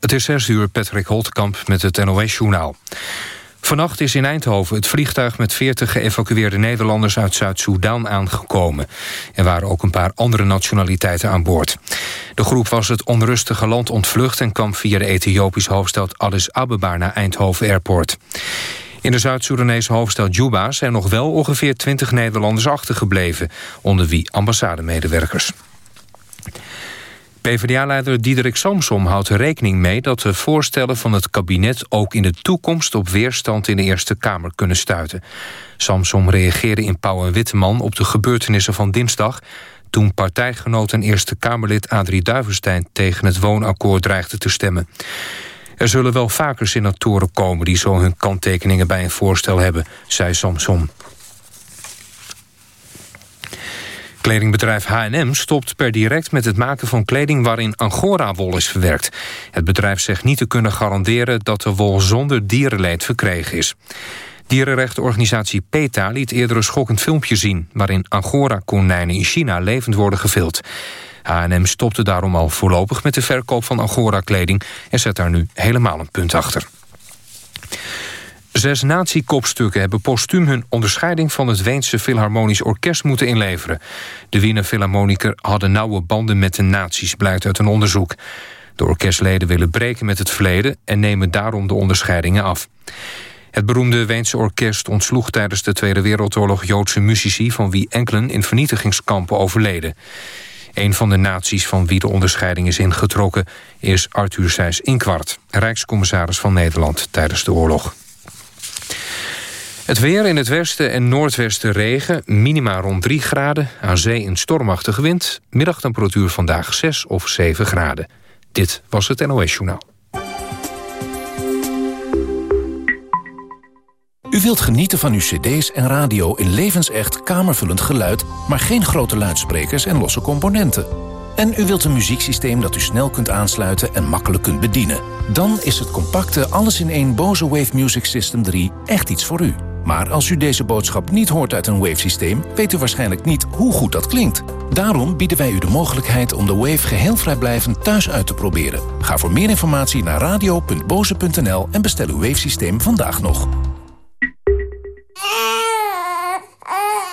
Het is 6 uur, Patrick Holtkamp met het NOS-journaal. Vannacht is in Eindhoven het vliegtuig met 40 geëvacueerde Nederlanders uit Zuid-Soedan aangekomen. Er waren ook een paar andere nationaliteiten aan boord. De groep was het onrustige land ontvlucht en kwam via de Ethiopische hoofdstad Addis Abeba naar Eindhoven Airport. In de Zuid-Soedanese hoofdstad Juba zijn nog wel ongeveer 20 Nederlanders achtergebleven, onder wie ambassademedewerkers. PvdA-leider Diederik Samsom houdt er rekening mee... dat de voorstellen van het kabinet ook in de toekomst... op weerstand in de Eerste Kamer kunnen stuiten. Samsom reageerde in Pauw en Witteman op de gebeurtenissen van dinsdag... toen partijgenoot en Eerste Kamerlid Adrie Duivenstein... tegen het woonakkoord dreigde te stemmen. Er zullen wel vaker senatoren komen... die zo hun kanttekeningen bij een voorstel hebben, zei Samsom. Kledingbedrijf H&M stopt per direct met het maken van kleding waarin angora-wol is verwerkt. Het bedrijf zegt niet te kunnen garanderen dat de wol zonder dierenleed verkregen is. Dierenrechtenorganisatie PETA liet eerder een schokkend filmpje zien... waarin angora-konijnen in China levend worden gevild. H&M stopte daarom al voorlopig met de verkoop van angora-kleding... en zet daar nu helemaal een punt achter. Zes nazi-kopstukken hebben postuum hun onderscheiding... van het Weense Philharmonisch Orkest moeten inleveren. De Wiener Philharmoniker hadden nauwe banden met de nazi's... blijkt uit een onderzoek. De orkestleden willen breken met het verleden... en nemen daarom de onderscheidingen af. Het beroemde Weense orkest ontsloeg tijdens de Tweede Wereldoorlog... Joodse muzici van wie enkelen in vernietigingskampen overleden. Een van de naties van wie de onderscheiding is ingetrokken... is Arthur Seyss Inkwart, rijkscommissaris van Nederland tijdens de oorlog. Het weer in het westen en noordwesten regen, minima rond 3 graden. Aan zee een stormachtige wind. Middagtemperatuur vandaag 6 of 7 graden. Dit was het NOS Journaal. U wilt genieten van uw cd's en radio in levensecht kamervullend geluid... maar geen grote luidsprekers en losse componenten. En u wilt een muzieksysteem dat u snel kunt aansluiten en makkelijk kunt bedienen. Dan is het compacte alles-in-één Bose Wave Music System 3 echt iets voor u. Maar als u deze boodschap niet hoort uit een Wave-systeem... weet u waarschijnlijk niet hoe goed dat klinkt. Daarom bieden wij u de mogelijkheid om de Wave geheel vrijblijvend thuis uit te proberen. Ga voor meer informatie naar radio.boze.nl en bestel uw Wave-systeem vandaag nog.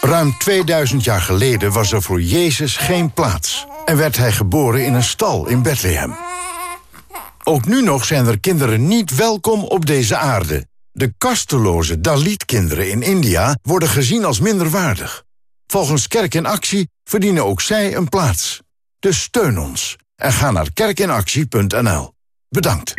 Ruim 2000 jaar geleden was er voor Jezus geen plaats... en werd hij geboren in een stal in Bethlehem. Ook nu nog zijn er kinderen niet welkom op deze aarde... De kasteloze Dalit-kinderen in India worden gezien als minderwaardig. Volgens Kerk in Actie verdienen ook zij een plaats. Dus steun ons en ga naar kerkinactie.nl. Bedankt.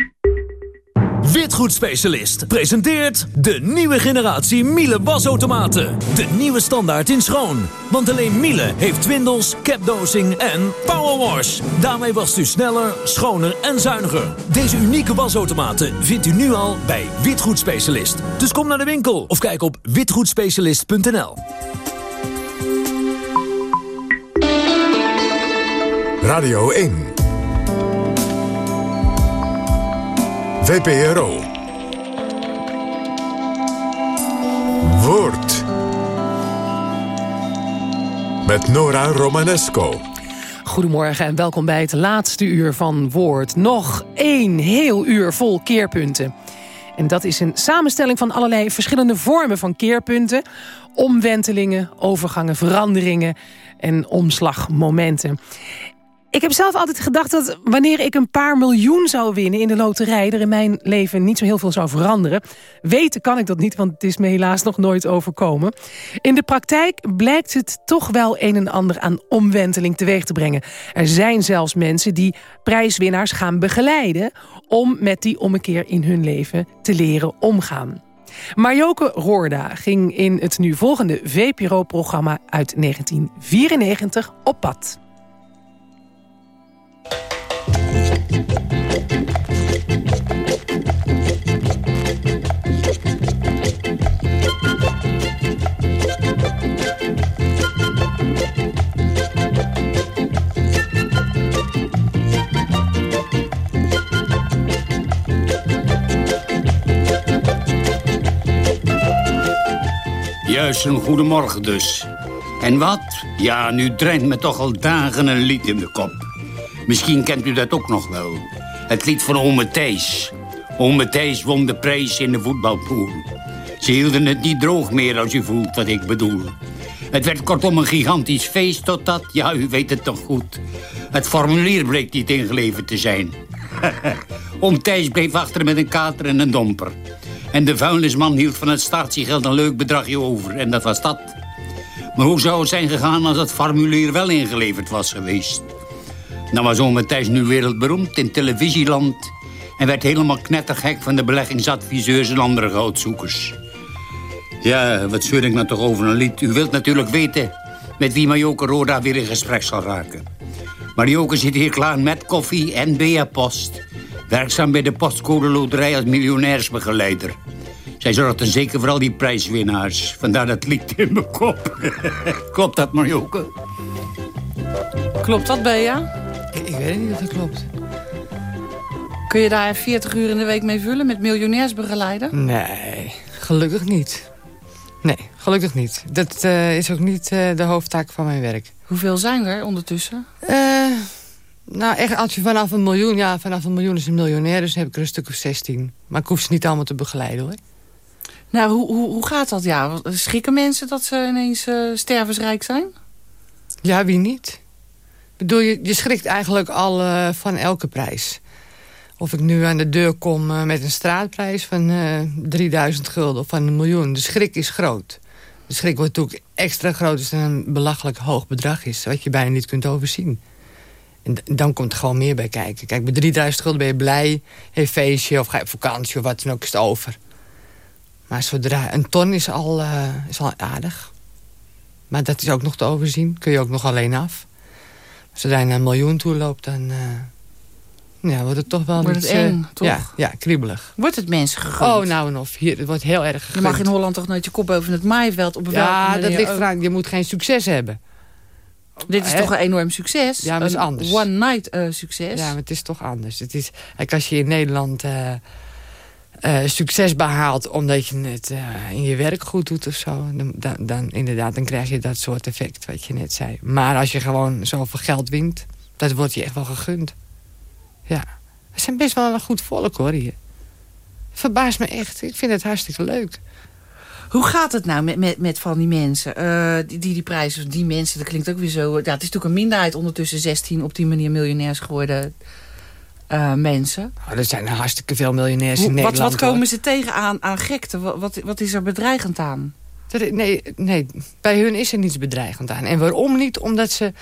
Witgoedspecialist presenteert de nieuwe generatie Miele wasautomaten. De nieuwe standaard in schoon. Want alleen Miele heeft twindels, capdosing en powerwash. Daarmee wast u sneller, schoner en zuiniger. Deze unieke wasautomaten vindt u nu al bij Witgoedspecialist. Dus kom naar de winkel of kijk op witgoedspecialist.nl. Radio 1 VPRO. Woord. Met Nora Romanesco. Goedemorgen en welkom bij het laatste uur van Woord. Nog één heel uur vol keerpunten. En dat is een samenstelling van allerlei verschillende vormen van keerpunten. Omwentelingen, overgangen, veranderingen en omslagmomenten. Ik heb zelf altijd gedacht dat wanneer ik een paar miljoen zou winnen in de loterij... er in mijn leven niet zo heel veel zou veranderen. Weten kan ik dat niet, want het is me helaas nog nooit overkomen. In de praktijk blijkt het toch wel een en ander aan omwenteling teweeg te brengen. Er zijn zelfs mensen die prijswinnaars gaan begeleiden... om met die ommekeer in hun leven te leren omgaan. Marjoke Roorda ging in het nu volgende VPRO-programma uit 1994 op pad. Juist een goedemorgen dus. En wat? Ja, nu drijft me toch al dagen een lied in de kop. Misschien kent u dat ook nog wel. Het lied van Ome Thijs. Ome Thijs won de prijs in de voetbalpool. Ze hielden het niet droog meer als u voelt wat ik bedoel. Het werd kortom een gigantisch feest totdat, ja, u weet het toch goed... het formulier bleek niet ingeleverd te zijn. Oom Thijs bleef achter met een kater en een domper. En de vuilnisman hield van het statiegeld een leuk bedragje over. En dat was dat. Maar hoe zou het zijn gegaan als het formulier wel ingeleverd was geweest? Dan was oom Thijs nu wereldberoemd in televisieland... en werd helemaal knettergek van de beleggingsadviseurs en andere goudzoekers. Ja, wat zeur ik nou toch over een lied? U wilt natuurlijk weten met wie Marjoke Roda weer in gesprek zal raken. Marjoke zit hier klaar met koffie en BA-post. Werkzaam bij de postcode loterij als miljonairsbegeleider. Zij zorgt dan zeker voor al die prijswinnaars. Vandaar dat lied in mijn kop. Klopt dat, Marjoke? Klopt dat, Bea? Ik, weet niet of dat klopt. Kun je daar 40 uur in de week mee vullen met miljonairsbegeleider? Nee, gelukkig niet. Nee, gelukkig niet. Dat uh, is ook niet uh, de hoofdtaak van mijn werk. Hoeveel zijn er ondertussen? Uh, nou, echt, als je vanaf een miljoen... Ja, vanaf een miljoen is een miljonair, dus heb ik er een stuk of 16. Maar ik hoef ze niet allemaal te begeleiden, hoor. Nou, hoe, hoe, hoe gaat dat? Ja, schrikken mensen dat ze ineens stervensrijk zijn? Ja, wie niet? Bedoel, je, je schrikt eigenlijk al van elke prijs. Of ik nu aan de deur kom uh, met een straatprijs van uh, 3000 gulden of van een miljoen. De schrik is groot. De schrik wordt natuurlijk extra groot als het een belachelijk hoog bedrag is. Wat je bijna niet kunt overzien. En dan komt er gewoon meer bij kijken. Kijk, bij 3000 gulden ben je blij, heeft feestje of ga je op vakantie of wat dan ook is het over. Maar zodra een ton is al, is al aardig. Maar dat is ook nog te overzien. Kun je ook nog alleen af. Zodra je naar een miljoen toe loopt, dan... Uh, ja, wordt het toch wel wordt iets... het eng, uh, toch? Ja, ja, kriebelig. Wordt het mensen gegund? Oh, nou en of. Hier, het wordt heel erg gegund. Je mag in Holland toch nooit je kop boven het maaiveld op Ja, dat ligt eraan. Je moet geen succes hebben. Dit is He? toch een enorm succes? Ja, maar het is anders. One night uh, succes. Ja, maar het is toch anders. Het is, kijk, als je in Nederland uh, uh, succes behaalt omdat je het in je werk goed doet of zo... Dan, dan, inderdaad, dan krijg je dat soort effect wat je net zei. Maar als je gewoon zoveel geld wint, dat wordt je echt wel gegund. Ja. We zijn best wel een goed volk, hoor, hier. Verbaast me echt. Ik vind het hartstikke leuk. Hoe gaat het nou met, met, met van die mensen? Die, die die prijzen, die mensen, dat klinkt ook weer zo... Ja, het is natuurlijk een minderheid ondertussen 16 op die manier miljonairs geworden uh, mensen. Oh, er zijn hartstikke veel miljonairs in Nederland. Wat, wat komen ze tegen aan, aan gekte? Wat, wat, wat is er bedreigend aan? Nee, nee, bij hun is er niets bedreigend aan. En waarom niet? Omdat ze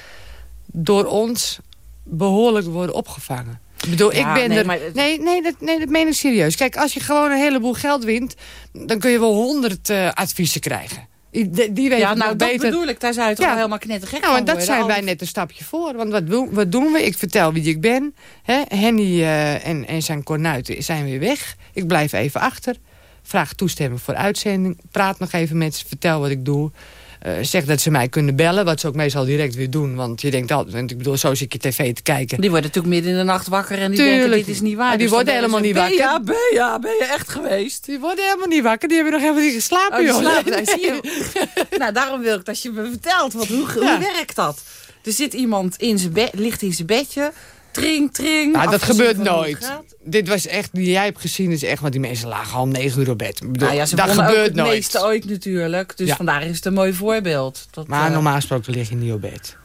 door ons behoorlijk worden opgevangen. Ik bedoel, ja, ik ben nee, er... Maar... Nee, nee, dat, nee, dat meen ik serieus. Kijk, als je gewoon een heleboel geld wint... dan kun je wel honderd uh, adviezen krijgen. Die, die weten ja, nou, dat beter. bedoel ik. Daar zou je toch Ja. wel helemaal knettergek Nou, en dat worden. zijn wij net een stapje voor. Want wat doen, wat doen we? Ik vertel wie ik ben. Hè? Henny eh, en, en zijn kornuiten zijn weer weg. Ik blijf even achter. Vraag toestemming voor uitzending. Praat nog even met ze. Vertel wat ik doe. Eh, zeg dat ze mij kunnen bellen. Wat ze ook meestal direct weer doen. Want je denkt altijd... Want ik bedoel, zo zit je tv te kijken. Die worden natuurlijk midden in de nacht wakker en die Tuurlijk. denken dit is niet waar. Die Dus worden helemaal niet wakker. Bea, ben je echt geweest? Die worden helemaal niet wakker. Die hebben nog helemaal niet geslapen, Oh, joh. slapen zie je. nou, daarom wil ik dat je me vertelt. Want hoe, hoe Ja. werkt dat? Er zit iemand in zijn bed, ligt in zijn bedje. Tring, tring. Nou, dat afgezien gebeurt nooit. Dit was echt, die jij hebt gezien, is echt, want die mensen lagen al negen uur op bed. Bedoel, Nou ja, ze dat gebeurt het nooit. meeste ooit natuurlijk. Dus Ja. vandaar is het een mooi voorbeeld. Dat, Maar eh, normaal gesproken lig je niet op bed.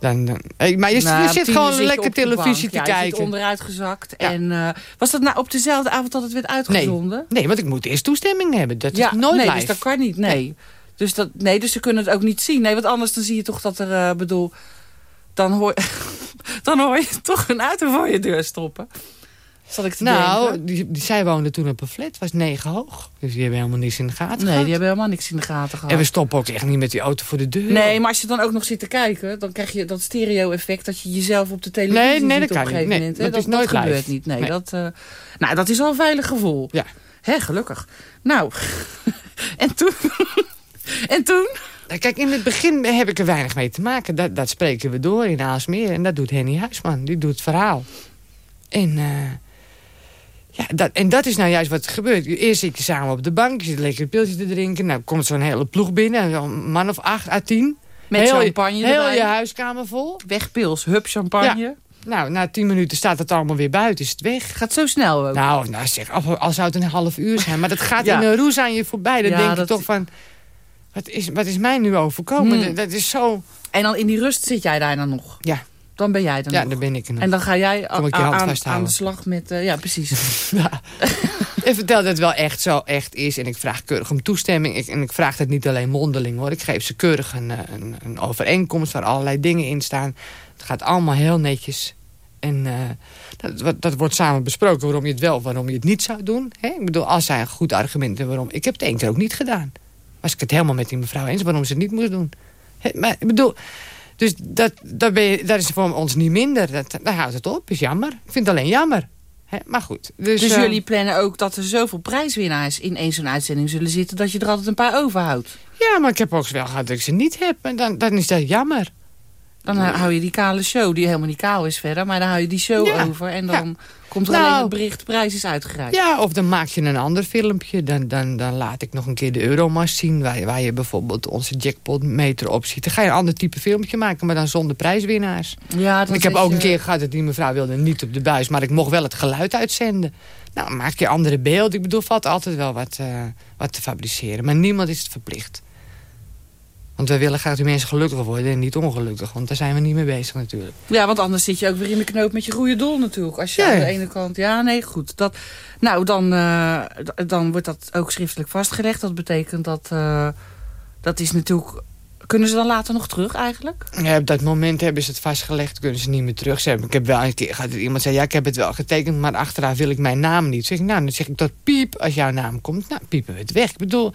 Dan, dan, Hey, maar je, nou, je zit gewoon je lekker televisie te ja, Je zit kijken. onderuit gezakt. Ja. En, eh, was dat nou op dezelfde avond dat het werd uitgezonden? Nee, want ik moet eerst toestemming hebben. Dat is ja, nooit nee, live. dus dat kan niet. Nee. Dus, dat, nee, dus ze kunnen het ook niet zien. Nee, want anders dan zie je toch dat er, eh, bedoel... Dan hoor, dan hoor je toch een auto voor je deur stoppen. Zal ik te nou, denken? die, die, zij woonde toen op een flat. was negen hoog. Dus die hebben helemaal niks in de gaten Nee, gehad. die hebben helemaal niks in de gaten gehad. En we stoppen ook echt niet met die auto voor de deur. Nee, maar als je dan ook nog zit te kijken... dan krijg je dat stereo-effect dat je jezelf op de televisie Nee, nee, ziet dat op kan een gegeven niet. Nee, moment. dat dat is nooit dat gebeurt live. niet. Nee, Nee. Dat, eh, nou, dat is al een veilig gevoel. Ja. Hè, gelukkig. Nou, en toen... en toen... Nou, Kijk, in het begin heb ik er weinig mee te maken. Dat, dat spreken we door in Aalsmeer. En dat doet Henny Huisman. Die doet het verhaal. En, eh, ja, dat, en dat is nou juist wat er gebeurt. Eerst zit je samen op de bank. Je zit lekker een pilsje te drinken. Nou komt zo'n hele ploeg binnen. Een man of acht à tien. Met heel, champagne Heel erbij. je huiskamer vol. Wegpils, hup, champagne. Nou, na tien minuten staat het allemaal weer buiten, is het weg. Gaat zo snel ook. Nou, nou zeg, al, al zou het een half uur zijn. Maar dat gaat Ja. in een roes aan je voorbij. Dan Ja, denk je toch van... Wat is, wat is mij nu overkomen? Hmm. Dat- is zo... En dan in die rust zit jij daar dan nog. Ja, Dan ben jij dan ja nog. dan ben ik er nog. En dan ga jij aan, aan de slag met... eh, ja, precies. Ja. ik vertel dat het wel echt zo echt is. En ik vraag keurig om toestemming. Ik, en ik vraag dat niet alleen mondeling hoor. Ik geef ze keurig een, eh, een, een overeenkomst waar allerlei dingen in staan. Het gaat allemaal heel netjes. En eh, dat, dat wordt samen besproken waarom je het wel, waarom je het niet zou doen. Hè? Ik bedoel, als zij een goed argument hebben waarom. Ik heb het één keer ook niet gedaan. Was ik het helemaal met die mevrouw eens waarom ze het niet moest doen. Maar ik bedoel, dus dat, dat, ben je, dat is voor ons niet minder. Dat, daar houdt het op. is jammer. Ik vind het alleen jammer. Maar goed. Dus, Dus eh, jullie plannen ook dat er zoveel prijswinnaars in één zo'n uitzending zullen zitten... dat je er altijd een paar overhoudt. Ja, maar ik heb ook wel gehad dat ik ze niet heb. En dan, dan is dat jammer. Dan hou je die kale show, die helemaal niet kaal is verder... maar dan hou je die show Ja, over en dan komt er Nou, alleen het bericht... de prijs is uitgereikt. Ja, of dan maak je een ander filmpje. Dan, dan, dan laat ik nog een keer de Euromast zien... Waar, je- waar je bijvoorbeeld onze jackpotmeter op ziet. Dan ga je een ander type filmpje maken, maar dan zonder prijswinnaars. Ja, dan ik heb ook een keer gehad dat die mevrouw wilde niet op de buis... maar ik mocht wel het geluid uitzenden. Nou, maak je andere beelden. Ik bedoel, valt altijd wel wat, eh, wat te fabriceren. Maar niemand is het verplicht. Want wij willen graag dat mensen gelukkig worden en niet ongelukkig. Want daar zijn we niet mee bezig natuurlijk. Ja, want anders zit je ook weer in de knoop met je goede doel natuurlijk. Als je Ja. aan de ene kant... Ja, nee, goed. Dat, nou, dan, eh, dan wordt dat ook schriftelijk vastgelegd. Dat betekent dat... eh, dat is natuurlijk... Kunnen ze dan later nog terug eigenlijk? Ja, op dat moment hebben ze het vastgelegd, kunnen ze niet meer terug. Ze hebben, ik heb wel een keer gehad dat iemand zei, ja, ik heb het wel getekend, maar achteraf wil ik mijn naam niet. Zeg ik, nou, dan zeg ik dat piep als jouw naam komt. Nou, piepen we het weg. Ik bedoel,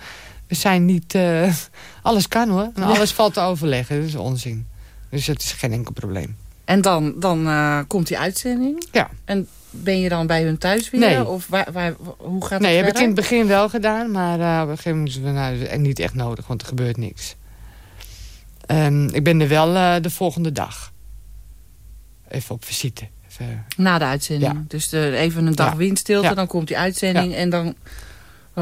we zijn niet... eh, alles kan hoor, en alles valt te overleggen. Dat is onzin. Dus dat is geen enkel probleem. En dan, dan eh, komt die uitzending. Ja. En ben je dan bij hun thuis weer? Nee. Of waar, waar, hoe gaat Nee, het heb ik in het begin wel gedaan, maar eh, op een gegeven moment we, nou, niet echt nodig, want er gebeurt niks. Ehm, ik ben er wel de volgende dag. Even op visite. Even, Na de uitzending. Ja. Dus de, even een dag Ja. windstilte, dan komt die uitzending. En dan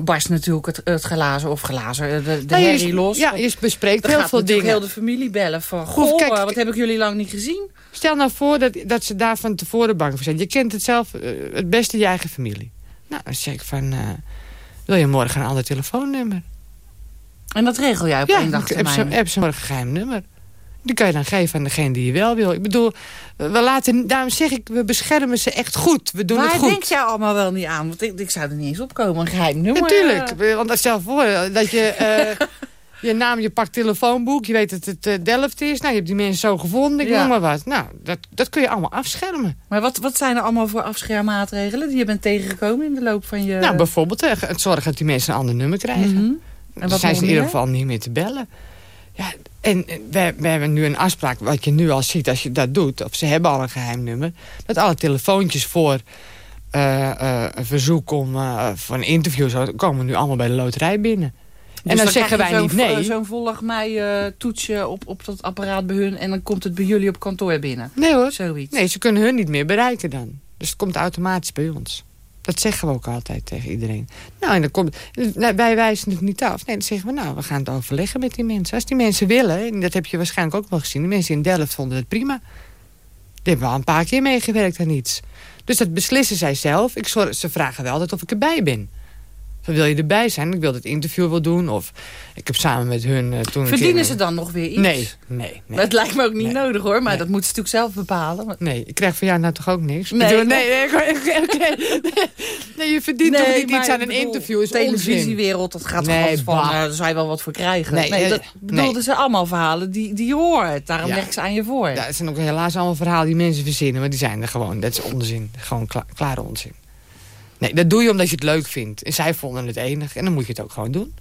barst natuurlijk het, het glazen of glazen, de, de Nou, je- herrie los. Ja, je bespreekt Dan heel gaat veel dingen. heel de familie bellen van... Goed, Goh, kijk, eh, wat heb ik jullie lang niet gezien? Stel nou voor dat, dat ze daar van tevoren bang voor zijn. Je kent het zelf eh, het beste je eigen familie. Nou, dan zeg ik van... eh, wil je morgen een ander telefoonnummer? En dat regel jij op ja, één dag termijn. heb ze morgen een geheim nummer. Die kan je dan geven aan degene die je wel wil. Ik bedoel, we laten, daarom zeg ik, we beschermen ze echt goed. We doen Waar het goed. denk jij allemaal wel niet aan? Want ik, ik zou er niet eens opkomen, een geheim nummer. Natuurlijk, eh. want stel voor eh, dat je eh, je naam, je pakt telefoonboek, je weet dat het eh, Delft is. Nou, je hebt die mensen zo gevonden, ik Ja. noem maar wat. Nou, dat, dat kun je allemaal afschermen. Maar wat, wat zijn er allemaal voor afschermmaatregelen die je bent tegengekomen in de loop van je... Nou, bijvoorbeeld eh, het zorgen dat die mensen een ander nummer krijgen. Mhm. En wat dan zijn ze in ieder geval niet meer te bellen. Ja, en eh, we, we hebben nu een afspraak, wat je nu al ziet als je dat doet... of ze hebben al een geheim nummer... dat alle telefoontjes voor eh, eh, een verzoek om, eh, voor een interview... Zo, komen nu allemaal bij de loterij binnen. Dus en dan, zeggen wij niet nee. Zo'n volg mij toetsje op, op dat apparaat bij hun... en dan komt het bij jullie op kantoor binnen. Nee hoor. Zoiets. Nee, ze kunnen hun niet meer bereiken dan. Dus het komt automatisch bij ons. Dat zeggen we ook altijd tegen iedereen. Nou, en dan komt, nou, wij wijzen het niet af. Nee, dan zeggen we, nou, we gaan het overleggen met die mensen. Als die mensen willen, en dat heb je waarschijnlijk ook wel gezien... de mensen in Delft vonden het prima. Die hebben al een paar keer meegewerkt aan iets. Dus dat beslissen zij zelf. Ik zorg, ze vragen wel altijd of ik erbij ben. Van, wil je erbij zijn? Ik wil het interview wel doen. Of ik heb samen met hun eh, toen... Verdienen ze dan nog weer iets? Nee, nee, nee. Dat lijkt me ook niet Nee. nodig hoor, maar Nee. dat moeten ze natuurlijk zelf bepalen. Maar- Nee, ik krijg van jou nou toch ook niks? Nee, nee, nee, nee, je verdient toch niet iets aan een bedoel, interview, is De televisiewereld, dat gaat Nee, nee, van, eh, daar zou je wel wat voor krijgen. Nee, Nee, eh, dat bedoel, nee. dat zijn allemaal verhalen die, die je hoort. Daarom Ja. leg ik ze aan je voor. Ja, het zijn ook helaas allemaal verhalen die mensen verzinnen, maar die zijn er gewoon. Dat is onzin. Gewoon kla klare onzin. Nee, dat doe je omdat je het leuk vindt. En zij vonden het enig en dan moet je het ook gewoon doen.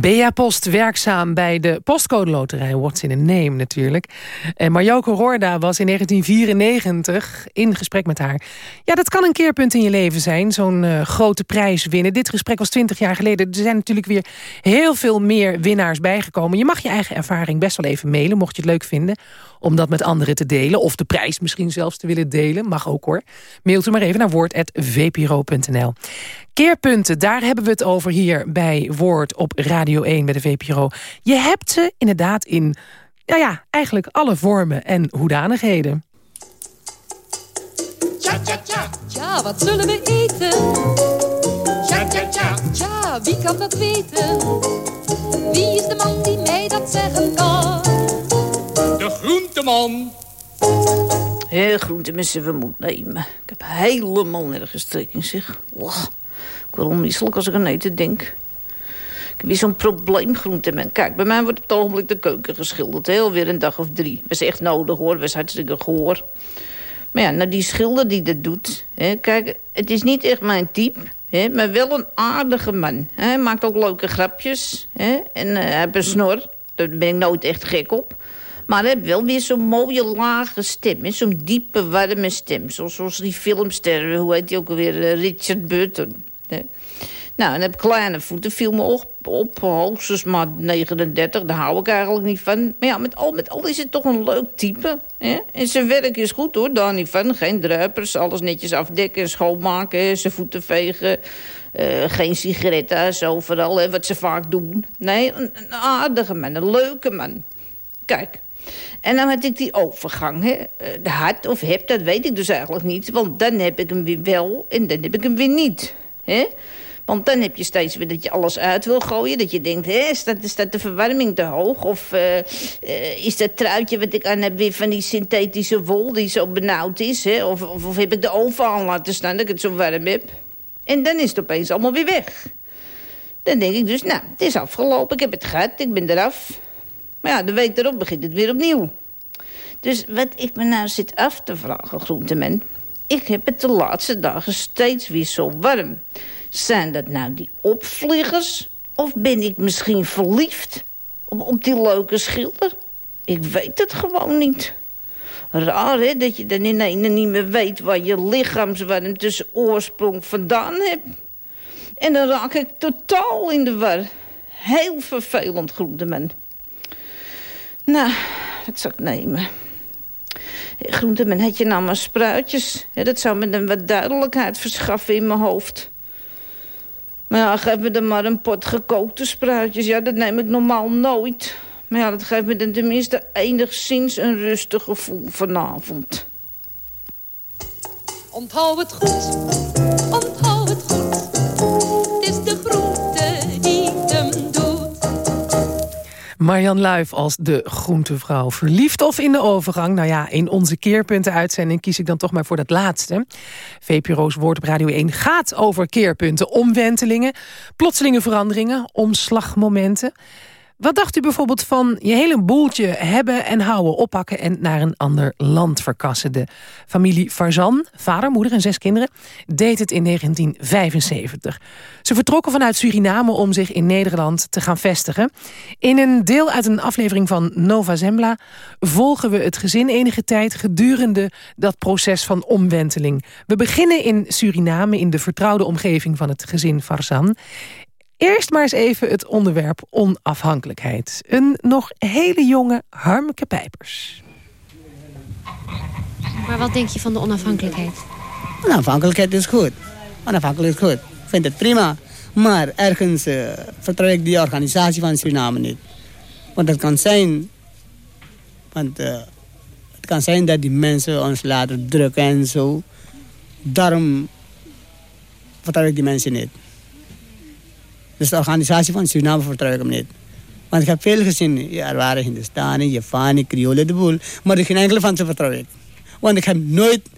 Bea Post werkzaam bij de postcode loterij. What's in a name natuurlijk. En Marjoke Roorda was in 1994 in gesprek met haar. Ja, dat kan een keerpunt in je leven zijn. Zo'n eh, grote prijs winnen. Dit gesprek was 20 jaar geleden. Er zijn natuurlijk weer heel veel meer winnaars bijgekomen. Je mag je eigen ervaring best wel even mailen, mocht je het leuk vinden. Om dat met anderen te delen. Of de prijs misschien zelfs te willen delen. Mag ook hoor. Mailt u maar even naar woord.vpro.nl. Keerpunten, daar hebben we het over hier bij Woord op Radio 1 bij de VPRO. Je hebt ze inderdaad in, nou ja, eigenlijk alle vormen en hoedanigheden. Tja, tja, tja. Tja, wat zullen we eten? Tja, tja, tja. Tja, wie kan dat weten? Wie is de man die mij dat zeggen kan? De groenteman. Hé, groenteman we moeten nemen. Ik heb helemaal nergens trek in zich. Ik word onmisselijk als ik aan eten denk. Ik heb weer zo'n probleem, groenteman. Kijk, bij mij wordt op het ogenblik de keuken geschilderd. Heel weer een dag of drie. Dat is echt nodig, hoor. Dat is hartstikke gehoor. Maar ja, nou die schilder die dat doet... Hè, kijk, het is niet echt mijn type... Hè, maar wel een aardige man. Hij maakt ook leuke grapjes. Hè, en uh, hij heeft een snor. Daar ben ik nooit echt gek op. Maar hij heeft wel weer zo'n mooie lage stem. Zo'n diepe, warme stem. Zoals, die filmster, hoe heet die ook alweer? Uh, Richard Burton. Nou, en heb kleine voeten, viel me op, op hoogstens maar 39. Daar hou ik eigenlijk niet van. Maar ja, met al, met al is het toch een leuk type. Hè? En zijn werk is goed hoor, daar niet van. Geen druipers, alles netjes afdekken, schoonmaken, zijn voeten vegen. Uh, geen sigaretten, overal, hè, wat ze vaak doen. Nee, een, aardige man, een leuke man. Kijk, en dan had ik die overgang, hè. Eh, had of heb, dat weet ik dus eigenlijk niet. Want dan heb ik hem weer wel en dan heb ik hem weer niet. Hè? Want dan heb je steeds weer dat je alles uit wil gooien. Dat je denkt, hé, is, dat, is dat de verwarming te hoog? Of uh, uh, is dat truitje wat ik aan heb weer van die synthetische wol... die zo benauwd is? Hè? Of, of, of heb ik de oven aan laten staan dat ik het zo warm heb? En dan is het opeens allemaal weer weg. Dan denk ik dus, nou, het is afgelopen. Ik heb het gehad, ik ben eraf. Maar ja, de week erop begint het weer opnieuw. Dus wat ik me nou zit af te vragen, groenteman... ik heb het de laatste dagen steeds weer zo warm... Zijn dat nou die opvliegers? Of ben ik misschien verliefd op, op die leuke schilder? Ik weet het gewoon niet. Raar, hè, dat je dan ineens niet meer weet... waar je lichaamswarmte oorsprong vandaan hebt. En dan raak ik totaal in de war. Heel vervelend, groenteman. Nou, wat zal ik nemen? Groenteman, had je nou maar spruitjes? Dat zou me dan wat duidelijkheid verschaffen in mijn hoofd. Maar ja, geef me dan maar een pot gekookte spruitjes. Ja, dat neem ik normaal nooit. Maar ja, dat geeft me dan tenminste enigszins een rustig gevoel vanavond. Onthoud het goed, onthoud Marjan Luif als de groentevrouw. Verliefd of in de overgang? Nou ja, in onze keerpunten-uitzending kies ik dan toch maar voor dat laatste. VPRO's Woord op Radio 1 gaat over keerpunten, omwentelingen... plotselinge veranderingen, omslagmomenten... Wat dacht u bijvoorbeeld van je hele boeltje hebben en houden, oppakken en naar een ander land verkassen? De familie Farzan, vader, moeder en zes kinderen, deed het in 1975. Ze vertrokken vanuit Suriname om zich in Nederland te gaan vestigen. In een deel uit een aflevering van Nova Zembla volgen we het gezin enige tijd gedurende dat proces van omwenteling. We beginnen in Suriname in de vertrouwde omgeving van het gezin Farzan. Eerst maar eens even het onderwerp onafhankelijkheid. Een nog hele jonge Harmke Pijpers. Maar wat denk je van de onafhankelijkheid? Onafhankelijkheid is goed. Onafhankelijkheid is goed. Ik vind het prima. Maar ergens uh, vertrouw ik die organisatie van Suriname niet. Want het kan zijn... Want uh, het kan zijn dat die mensen ons laten drukken en zo. Daarom vertrouw ik die mensen niet. Dus de organisatie van Suriname vertrouw ik hem niet. Want ik heb veel gezien. Ja, er waren Hindustani, Javani, Kriolen, de boel. Maar geen enkele van ze vertrouw ik. Want ik heb nooit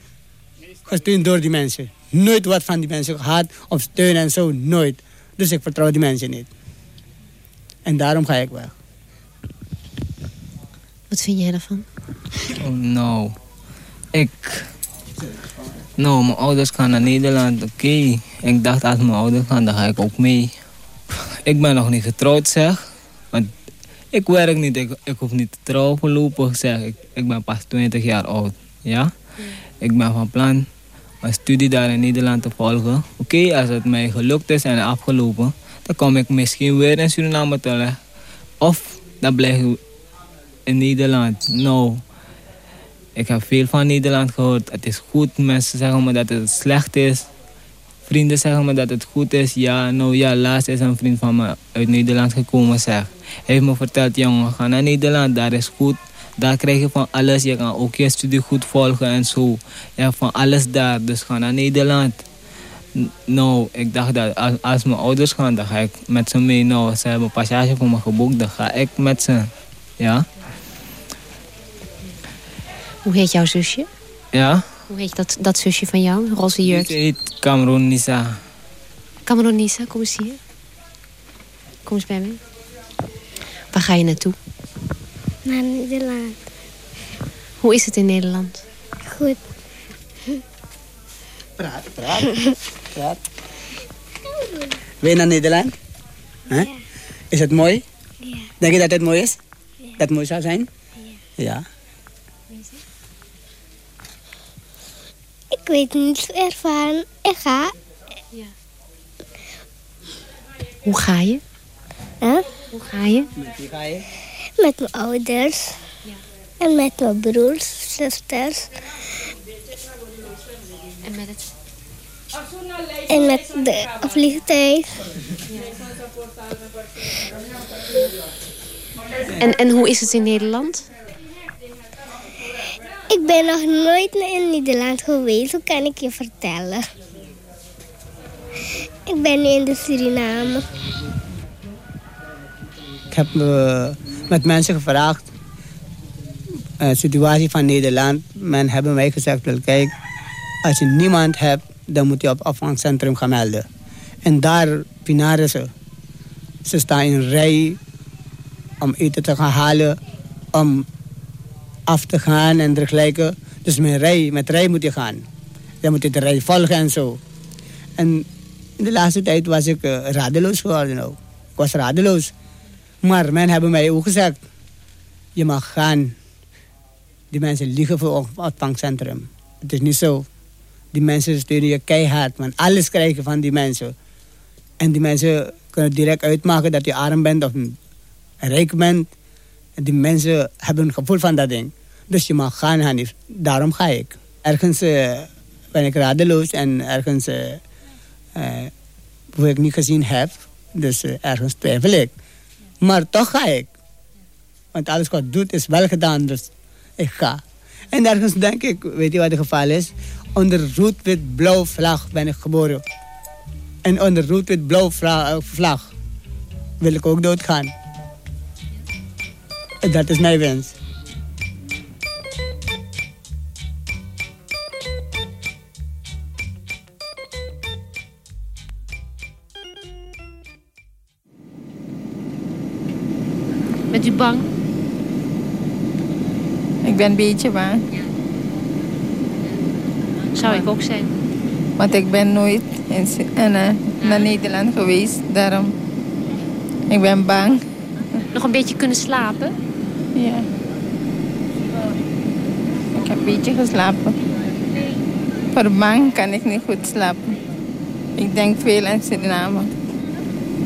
gesteund door die mensen. Nooit wat van die mensen gehad. Of steun en zo. Nooit. Dus ik vertrouw die mensen niet. En daarom ga ik weg. Wat vind jij ervan? Oh, nou, ik... Nou, mijn ouders gaan naar Nederland, oké. Ik dacht, als mijn ouders gaan, dan ga ik ook mee. Ik ben nog niet getrouwd, zeg. Want ik werk niet, ik, hoef niet te trouwen voorlopig, zeg. Ik, ik ben pas 20 jaar oud, ja. Ik ben van plan mijn studie daar in Nederland te volgen. Oké, als het mij gelukt is en afgelopen, dan kom ik misschien weer in Suriname terecht. Of dan blijf ik in Nederland. Nou, ik heb veel van Nederland gehoord. Het is goed, mensen zeggen me dat het slecht is. Vrienden zeggen me dat het goed is. Ja, nou ja, laatst is een vriend van me uit Nederland gekomen, zeg. Hij heeft me verteld, jongen, ga naar Nederland, daar is goed. Daar krijg je van alles. Je kan ook je studie goed volgen en zo. Je hebt van alles daar. Dus ga naar Nederland. Nou, ik dacht dat als, als mijn ouders gaan, dan ga ik met ze mee. Nou, ze hebben een passage voor me geboekt, dan ga ik met ze. Ja? Hoe heet jouw zusje? Ja? Hoe heet dat, dat zusje van jou? Roze jurk. Ze heet Cameroon Nisa. Cameron Nisa, kom eens hier. Kom eens bij me. Waar ga je naartoe? Naar Nederland. Hoe is het in Nederland? Goed. Praat, praat. praat. Wil je naar Nederland? Huh? Is het mooi? Ja. Denk je dat het mooi is? Dat het mooi zou zijn? Ja. Ik weet niets ervan. Ik ga. Hoe ga je? Huh? Hoe ga je? Met wie ga je? Met mijn ouders. En met mijn broers, zusters. En met het... En met de vliegtuig. En, en hoe is het in Nederland? Ik ben nog nooit in Nederland geweest. Hoe kan ik je vertellen? Ik ben nu in de Suriname. Ik heb eh, met mensen gevraagd. De situatie van Nederland. Men hebben mij gezegd, kijk, als je niemand hebt, dan moet je op opvangcentrum gaan melden. En daar pinaren ze. Ze staan in rij om eten te gaan halen, om af te gaan en dergelijke. Dus met rij, met rij moet je gaan. Dan moet je de rij volgen en zo. En in de laatste tijd was ik eh, radeloos geworden ook. Ik was radeloos. Maar men hebben mij ook gezegd, je mag gaan. Die mensen liegen voor het opvangcentrum. Het is niet zo. Die mensen steunen je keihard, want alles krijg je van die mensen. En die mensen kunnen direct uitmaken dat je arm bent of rijk bent. Die mensen hebben een gevoel van dat ding. Dus je mag gaan, Hanif. Daarom ga ik. Ergens eh, ben ik radeloos en ergens uh, hoe ik niet gezien heb. Dus ergens twijfel ik. Maar toch ga ik. Want alles wat doet is wel gedaan, dus ik ga. En ergens denk ik, weet je wat het geval is? Onder rood-wit-blauw vlag ben ik geboren. En onder rood-wit-blauw vlag wil ik ook doodgaan. Dat is mijn wens. Bent u bang? Ik ben een beetje bang. Zou ik ook zijn. Want ik ben nooit in, in, uh, naar Nederland geweest, daarom. Ik ben bang. Nog een beetje kunnen slapen? Ja. Ik heb een beetje geslapen. Voor bang kan ik niet goed slapen. Ik denk veel aan Suriname.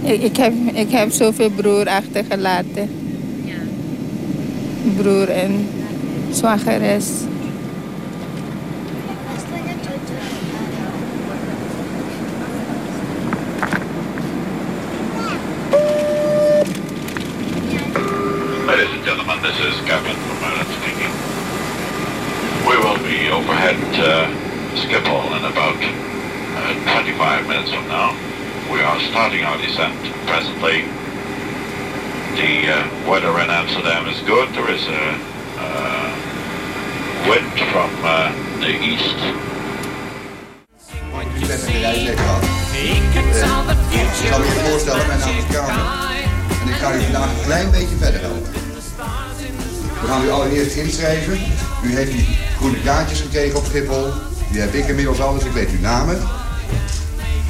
Ik, ik, heb, ik heb zoveel broer achtergelaten. Ja. Broer en zwageres. Die heb ik inmiddels al, dus ik weet uw namen.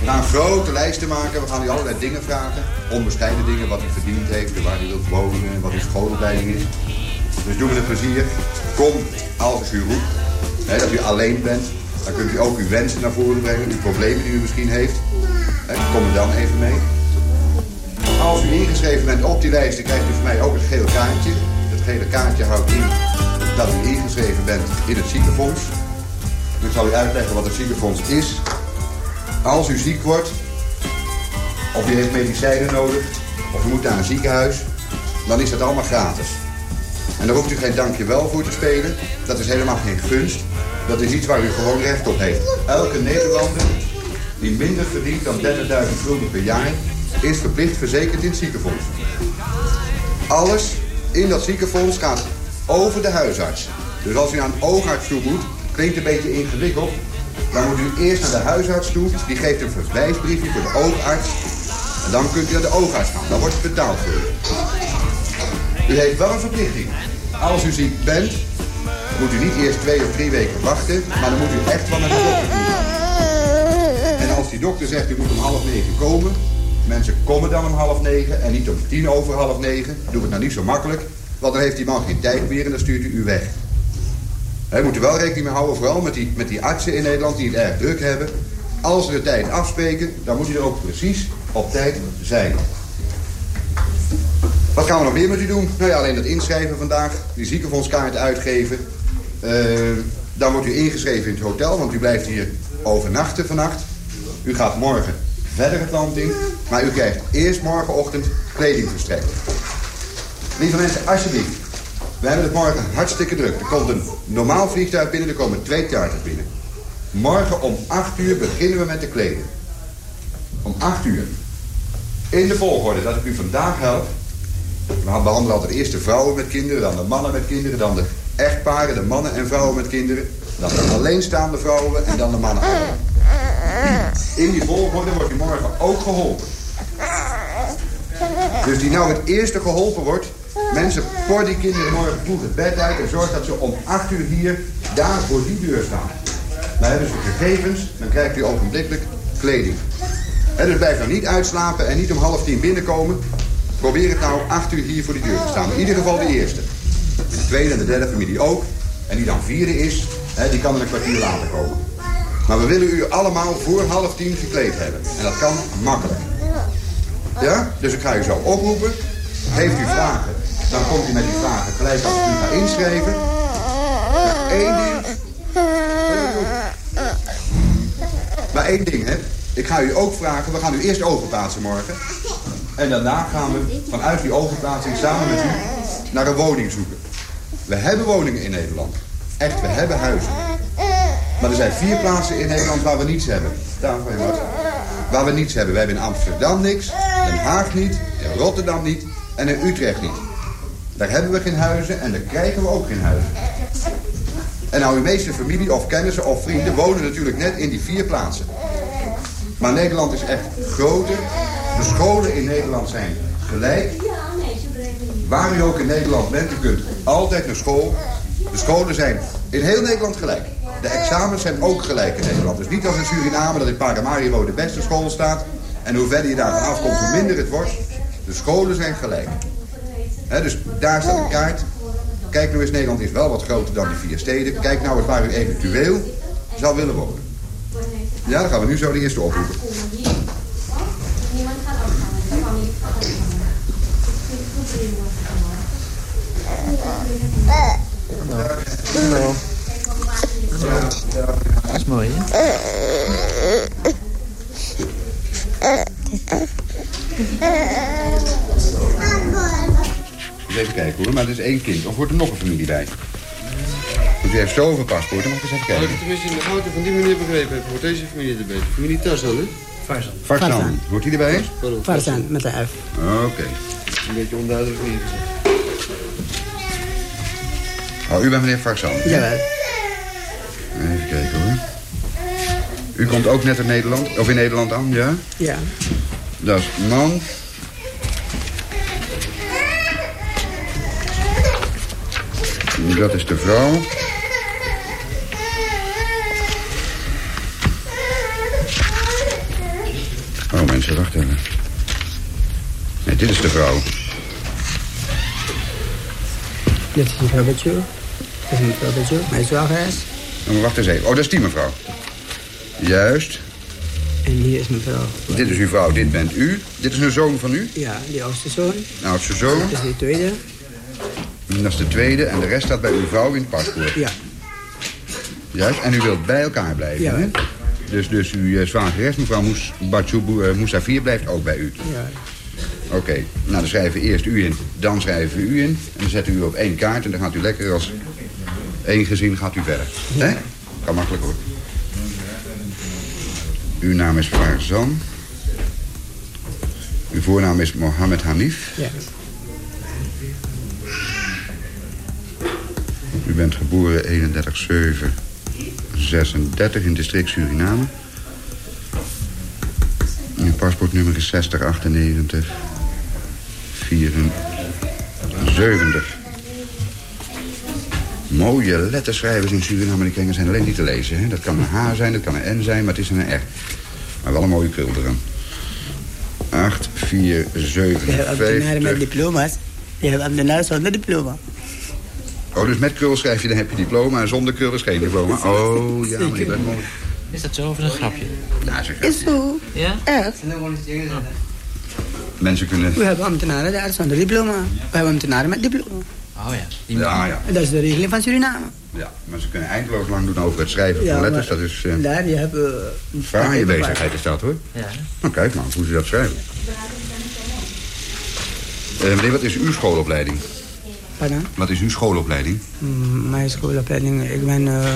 We gaan grote lijsten maken. We gaan u allerlei dingen vragen. Onbescheiden dingen, wat u verdiend heeft, waar u wilt wonen, en wat uw schoolopleiding is. Dus doe me het plezier. Kom als u roept, dat u alleen bent. Dan kunt u ook uw wensen naar voren brengen, uw problemen die u misschien heeft. Kom er dan even mee. Als u ingeschreven bent op die lijst, dan krijgt u van mij ook het gele kaartje. Het gele kaartje houdt in dat u ingeschreven bent in het ziekenfonds. Ik zal u uitleggen wat het ziekenfonds is. Als u ziek wordt, of u heeft medicijnen nodig, of u moet naar een ziekenhuis, dan is dat allemaal gratis. En daar hoeft u geen dankjewel voor te spelen. Dat is helemaal geen gunst. Dat is iets waar u gewoon recht op heeft. Elke Nederlander die minder verdient dan 30.000 gulden per jaar... is verplicht verzekerd in het ziekenfonds. Alles in dat ziekenfonds gaat over de huisarts. Dus als u naar een oogarts toe moet, klinkt een beetje ingewikkeld... dan moet u eerst naar de huisarts toe. Die geeft een verwijsbriefje voor de oogarts. En dan kunt u naar de oogarts gaan. Dan wordt het betaald voor u. U heeft wel een verplichting. Als u ziek bent, moet u niet eerst twee of drie weken wachten... maar dan moet u echt wel naar de dokter toe. En als die dokter zegt, u moet om half negen komen... mensen komen dan om half negen en niet om tien over half negen... doe het nou niet zo makkelijk, want dan heeft die man geen tijd meer... en dan stuurt u u weg. Hij moet er wel rekening mee houden, vooral met die, met die artsen in Nederland... die het erg druk hebben. Als ze de tijd afspreken, dan moet u er ook precies op tijd zijn. Wat gaan we nog meer met u doen? Nou ja, alleen dat inschrijven vandaag, die ziekenfondskaart uitgeven. Uh, dan wordt u ingeschreven in het hotel, want u blijft hier overnachten vannacht. U gaat morgen verder het land in, maar u krijgt eerst morgenochtend kleding verstrekt. Lieve mensen, alsjeblieft. We hebben het morgen hartstikke druk. Er komt een normaal vliegtuig binnen, er komen twee charters binnen. Morgen om 8 uur beginnen we met de kleding. Om 8 uur. In de volgorde dat ik u vandaag help. We behandelen altijd eerst de vrouwen met kinderen, dan de mannen met kinderen, dan de echtparen, de mannen en vrouwen met kinderen, dan de alleenstaande vrouwen en dan de mannen. In die volgorde wordt u morgen ook geholpen. Dus die nou het eerste geholpen wordt, mensen voor die kinderen morgen vroeg het bed uit en zorg dat ze om 8 uur hier, daar voor die deur staan. Dan hebben ze gegevens, dan krijgt u ogenblikkelijk kleding. Dus blijf nou niet uitslapen en niet om half tien binnenkomen. Probeer het nou acht uur hier voor die deur te staan. In ieder geval de eerste. De tweede en de derde familie ook. En die dan vierde is, die kan er een kwartier later komen. Maar we willen u allemaal voor half tien gekleed hebben. En dat kan makkelijk. Ja? Dus ik ga u zo oproepen. Heeft u vragen, dan komt u met die vragen gelijk als u gaat inschrijven. Maar één ding. Maar één ding, hè. Ik ga u ook vragen, we gaan u eerst overplaatsen morgen. En daarna gaan we vanuit die overplaatsing samen met u naar een woning zoeken. We hebben woningen in Nederland. Echt, we hebben huizen. Maar er zijn vier plaatsen in Nederland waar we niets hebben. Van je wat. Waar we niets hebben. We hebben in Amsterdam niks, Den Haag niet, in Rotterdam niet en in Utrecht niet. Daar hebben we geen huizen en daar krijgen we ook geen huizen. En nou, uw meeste familie of kennissen of vrienden wonen natuurlijk net in die vier plaatsen. Maar Nederland is echt groter. De scholen in Nederland zijn gelijk. Waar u ook in Nederland bent, u kunt altijd naar school. De scholen zijn in heel Nederland gelijk. De examens zijn ook gelijk in Nederland. Dus niet als in Suriname dat in Paramaribo de beste school staat. En hoe verder je daar vanaf komt, hoe minder het wordt. De scholen zijn gelijk. dus daar staat een kaart. Kijk nou eens, Nederland is wel wat groter dan die vier steden. Kijk nou eens waar u eventueel zou willen wonen. Ja, dan gaan we nu zo de eerste oproepen. Nou. Dat is mooi, hè? Even kijken hoor, maar er is één kind. Of wordt er nog een familie bij? Want u heeft zoveel paspoorten, mag ik eens even kijken. Als ik tenminste in de auto van die meneer begrepen heb, wordt deze familie erbij. Familie Tarzan, hè? Farzan. Farzan. Hoort hij erbij? Farzan, met de F. Oké. Een beetje onduidelijk neergezet. Oh, u bent meneer Farzan? Jawel. Even kijken hoor. U komt ook net uit Nederland, of in Nederland aan, ja? Ja. Dat is man. Dat is de vrouw. Oh, mensen, wacht even. Nee, dit is de vrouw. Dit is mevrouw Betje. Dit is mevrouw Betje. Mijn zwager is. Oh, wacht eens even. Oh, dat is die mevrouw. Juist. En hier is mevrouw. Dit is uw vrouw, dit bent u. Dit is een zoon van u? Ja, die oudste zoon. De oudste zoon. Dat is de tweede. En dat is de tweede. En de rest staat bij uw vrouw in het paspoort. Ja. Juist. En u wilt bij elkaar blijven, Ja. hè? Dus, dus uw uh, zwageres, mevrouw Mous, Batjoub, uh, Moussafir, blijft ook bij u. Ja. Oké, nou dan schrijven we eerst u in, dan schrijven we u in. En dan zetten we u op één kaart en dan gaat u lekker als één gezin gaat u verder. Hè? Kan makkelijk hoor. Uw naam is Farzan. Uw voornaam is Mohammed Hanif. Ja. U bent geboren 31 36 in district Suriname. Uw paspoortnummer is 6098 74. Mooie letterschrijvers in Suriname, die kringen zijn alleen niet te lezen. Hè? Dat kan een H zijn, dat kan een N zijn, maar het is een R. Maar wel een mooie krul erin. 8, 4, Je hebt ambtenaren met 57. diploma's. Je hebt ambtenaren zonder diploma. Oh, dus met krul schrijf je, dan heb je diploma. En zonder krul is geen diploma. Oh, ja, maar je bent mooi. Is dat zo of is dat een grapje? Ja. Is zo. Ja? Echt. Mensen kunnen... We hebben ambtenaren daar zonder diploma. We hebben ambtenaren met diploma. Oh ja. Ja, ja. En dat is de regeling van Suriname. Ja, maar ze kunnen eindeloos lang doen over het schrijven Ja, van letters. maar Dat is eh Daar je hebt... eh, een fraaie bezigheid is dat, hoor. Ja. Nou, kijk maar hoe ze dat schrijven. Eh, meneer, wat is uw schoolopleiding? Pardon? Wat is uw schoolopleiding? Mm, Mijn schoolopleiding, ik ben eh,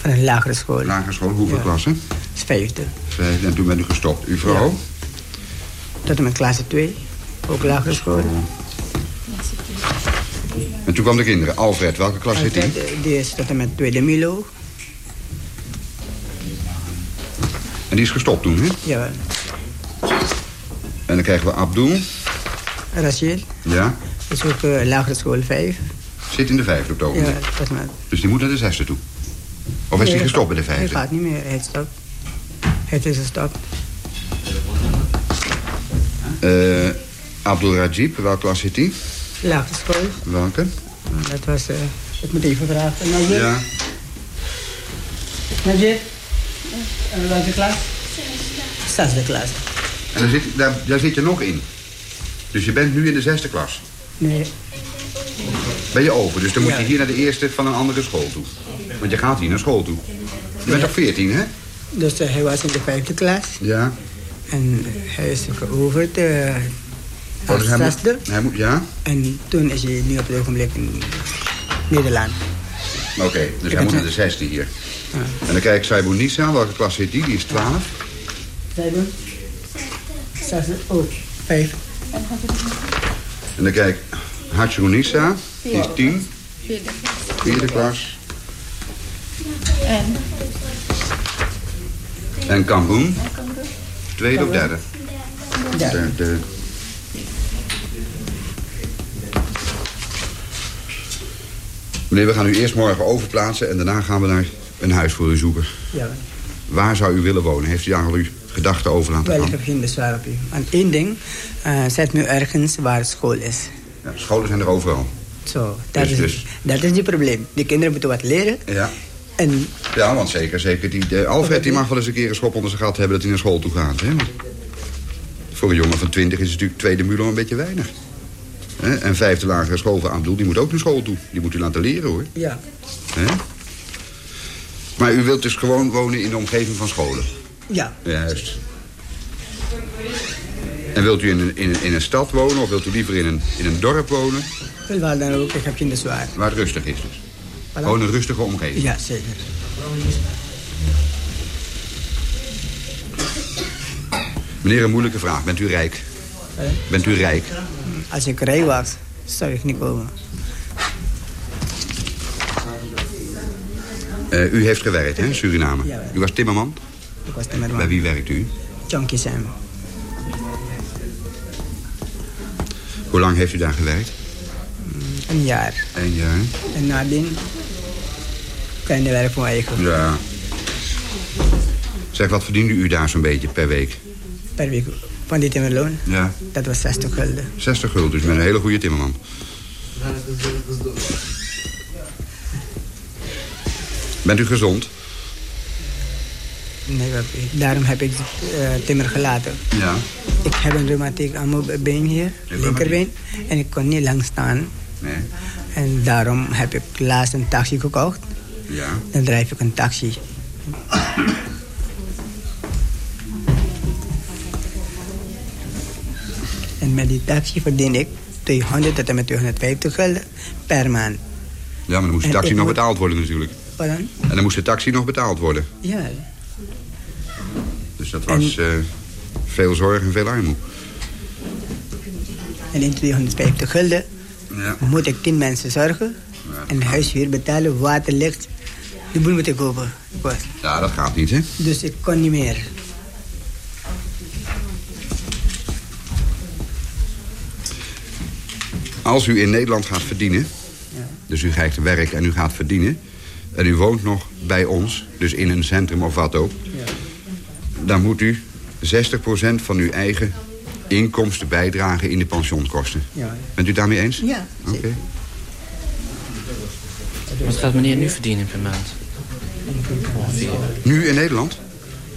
van een lagere school. Lagere school, hoeveel Ja. klassen? vijfde. Vijfde, en toen bent u gestopt. Uw vrouw? Tot en met klasse 2. Ook lagere school. En toen kwamen de kinderen. Alfred, welke klas zit hij? Alfred, eh, Die is tot en met tweede Milo. En die is gestopt toen, hè? Ja, En dan krijgen we Abdul. Rachel. Ja. is ook eh, lagere school 5. Zit in de vijfde op het Ja, ogenblik. tot en met. Dus die moet naar de zesde toe. Of is hij gestopt bij de Hij vijfde? gaat niet meer, hij stopt. Het is gestopt. Eh Abdul Rajib, welke klas zit hij? Lagere school. Welke? Dat was... eh ik moet even vragen. Najib? Ja. Najib? En welke klas? Zesde klas. En daar zit, daar, daar zit je nog in. Dus je bent nu in de zesde klas. Nee. Ben je over, dus dan moet je hier naar de eerste van een andere school toe. Want je gaat hier naar school toe. Je bent toch 14, hè? Dus eh, hij was in de vijfde klas. Ja. En hij is geoverd uh, Oh, dus hij moet, zesde. hij moet, ja? En toen is hij nu op het ogenblik in Nederland. Oké, dus Ik hij moet naar de zesde hier. Ja. En dan kijk ik Saibu Nisa, welke klas zit die? Die is 12. Zeven. Zesde. Oh, vijf. En dan kijk ik Hatsuru Nisa, die is 10. Vierde. Vierde klas. En? En Kamboen, tweede of derde? Derde. Derde. Meneer, we gaan u eerst morgen overplaatsen en daarna gaan we naar een huis voor u zoeken. Ja. Waar zou u willen wonen? Heeft u daar al uw gedachten over laten Wel, ik gaan? heb geen bezwaar op u. Want één ding, eh, zet me ergens waar school is. Ja, scholen zijn er overal. Zo, dat, Dus- is, dus- dat is het probleem. Die kinderen moeten wat leren. Ja. En Ja, want zeker, zeker. Die, de Alfred die mag wel eens een keer een schop onder zijn gat hebben dat hij naar school toe gaat. Hè? Want voor een jongen van 20 is het natuurlijk tweede mulo een beetje weinig. Hè? En vijfde lagere school Abdul, die moet ook naar school toe. Die moet u laten leren, hoor. ja, Hè? Maar u wilt dus gewoon wonen in de omgeving van scholen? ja. Juist. En wilt u in een, in, een- in een stad wonen of wilt u liever in een, in een dorp wonen? Wel, waar dan ook, ik heb geen bezwaar. Waar het rustig is dus? Voilà. Gewoon een rustige omgeving? Ja, zeker. Meneer, een moeilijke vraag. Bent u rijk? Bent u rijk? Als ik rij was, zou ik niet komen. Eh, u heeft gewerkt, hè, in Suriname? Ja. U was timmerman? Ik was timmerman. Bij wie werkt u? Chunky Sam. Hoe lang heeft u daar gewerkt? Een jaar. Eén jaar. En nadien kleine werk voor eigen. Ja. Zeg, wat verdiende u daar zo'n beetje per week? Per week van die timmerloon. Ja. Dat was 60 gulden. 60 gulden, dus met een hele goede timmerman. Bent u gezond? Nee, daarom heb ik eh, timmer gelaten. Ja. Ik heb een reumatiek aan mijn been hier, linkerbeen. En ik kon niet lang staan. Nee. En daarom heb ik laatst een taxi gekocht. Ja. Dan drijf ik een taxi. Taxi verdien ik 200 tot en met 250 gulden per maand. Ja, maar dan moest de taxi nog moet- betaald worden natuurlijk. Pardon? En dan moest de taxi nog betaald worden. Ja. Dus dat was eh, veel zorg en veel armoede. En in 250 gulden Ja. moet ik 10 mensen zorgen. En huishuur betalen, water, licht. Die boel moet ik kopen. Ja, dat gaat niet, hè? Dus ik kon niet meer. Als u in Nederland gaat verdienen... dus u krijgt werk en u gaat verdienen... en u woont nog bij ons, dus in een centrum of wat ook... dan moet u 60% van uw eigen inkomsten bijdragen in de pensioenkosten. Ja. Bent u daarmee eens? Ja, Oké. Wat gaat meneer nu verdienen per maand? Nu in Nederland?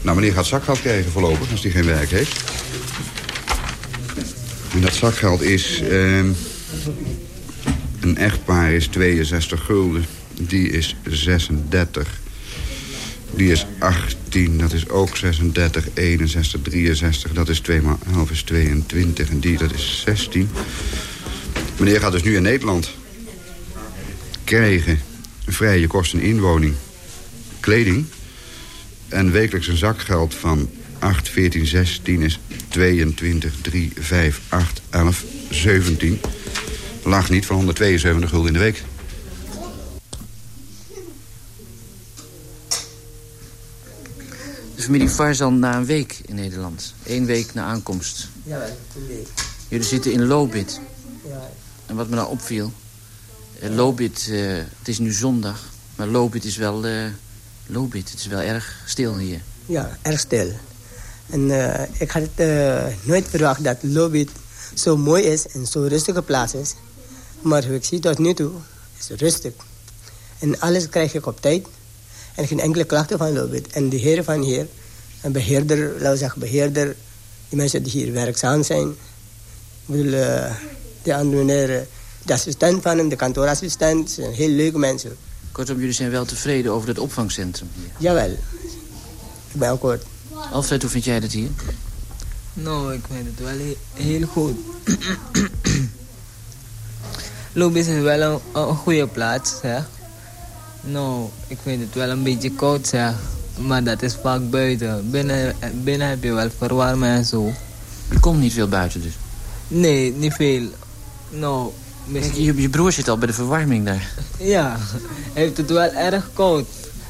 Nou, meneer gaat zakgeld krijgen voorlopig, als hij geen werk heeft. En dat zakgeld is... ehm, een echtpaar is 62 gulden. Die is 36. Die is 18, dat is ook 36. 61, 63, dat is 2 maal 11 is 22. En die, dat is 16. Meneer gaat dus nu in Nederland krijgen... vrije kosten inwoning, kleding... En wekelijks een zakgeld van 8, 14, 16 is 22, 3, 5, 8, 11, 17. Laag niet van 172 gulden in de week. De familie Farzan na een week in Nederland. Eén week na aankomst. Ja, een week. Jullie zitten in Lobit. Ja. En wat me nou opviel... eh, Lobit, eh, het is nu zondag... maar Lobit is wel... eh Lobit, het is wel erg stil hier. Ja, erg stil. En eh, ik had het eh, nooit verwacht dat Lobit zo mooi is en zo'n rustige plaats is. Maar hoe ik zie tot nu toe, is het rustig. En alles krijg ik op tijd. En geen enkele klachten van Lobit. En de heren van hier, een beheerder, laten we zeggen beheerder... die mensen die hier werkzaam zijn. Ik bedoel, eh, de andere meneer, eh, de assistent van hem, de kantoorassistent... zijn heel leuke mensen. Kortom, jullie zijn wel tevreden over het opvangcentrum hier. Jawel, ik ben akkoord. Alfred, hoe vind jij dat hier? Nou, ik vind het wel he- heel goed. Lobis is wel een, een goede plaats, zeg. Nou, ik vind het wel een beetje koud, zeg. Maar dat is vaak buiten. Binnen, binnen heb je wel verwarming en zo. Je komt niet veel buiten dus? Nee, niet veel. Nou, Je, je broer zit al bij de verwarming daar. Ja, hij heeft het wel erg koud.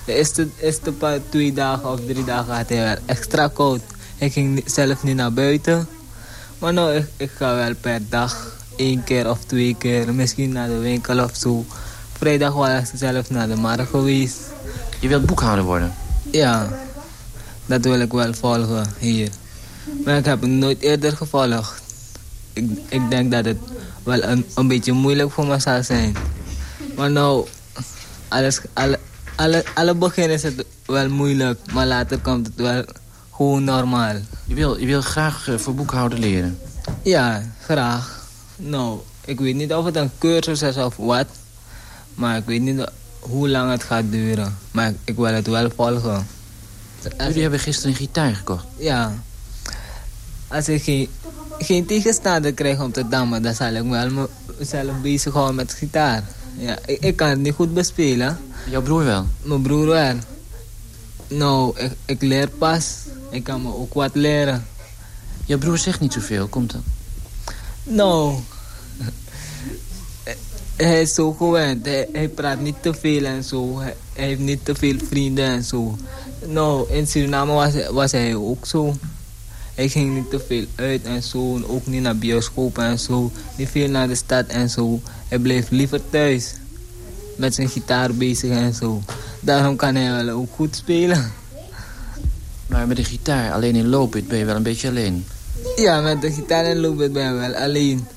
De eerste, eerste paar, twee dagen of drie dagen had hij wel extra koud. Hij ging zelf niet naar buiten. Maar nou, ik, ik ga wel per dag één keer of twee keer, misschien naar de winkel of zo. Vrijdag was ik zelf naar de markt geweest. Je wilt boekhouder worden? Ja, dat wil ik wel volgen hier. Maar ik heb het nooit eerder gevolgd. Ik, ik denk dat het wel een, een beetje moeilijk voor me zal zijn. Maar nou, alles, alle, alle, alle begin is het wel moeilijk, maar later komt het wel gewoon normaal. Je wil, je wil graag eh, voor boekhouder leren? Ja, graag. Nou, ik weet niet of het een cursus is of wat. Maar ik weet niet hoe lang het gaat duren. Maar ik, wil het wel volgen. Jullie hebben gisteren een gitaar gekocht. Ja. Als ik geen, geen tegenstander krijg om te dammen, dan zal ik wel mezelf bezighouden met gitaar. Ja, ik, ik kan het niet goed bespelen. Jouw broer wel? Mijn broer wel. Nou, ik, ik leer pas. Ik kan me ook wat leren. Jouw broer zegt niet zoveel, komt dat? Nou, hij is zo gewend. Hij, praat niet te veel en zo. Hij, heeft niet te veel vrienden en zo. Nou, in Suriname was, was hij ook zo. Hij ging niet te veel uit en zo. Ook niet naar bioscopen en zo. Niet veel naar de stad en zo. Hij bleef liever thuis. Met zijn gitaar bezig en zo. Daarom kan hij wel ook goed spelen. Maar met de gitaar, alleen in Lopit, ben je wel een beetje alleen. Ja, met de gitaar en loopbed ben ik wel alleen.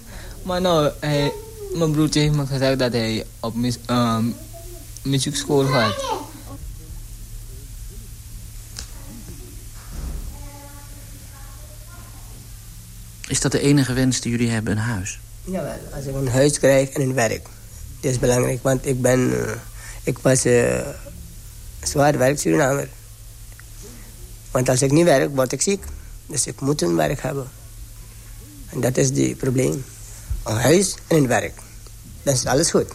Maar nou, hij, mijn broertje heeft me gezegd dat hij op mus, ehm, muziekschool gaat. Is dat de enige wens die jullie hebben, een huis? Jawel, als ik een huis krijg en een werk. Dat is belangrijk, want ik ben... eh, ik was eh zwaar werk Surinamer. Want als ik niet werk, word ik ziek. Dus ik moet een werk hebben. En dat is het probleem. Een huis en een werk. Dan is alles goed.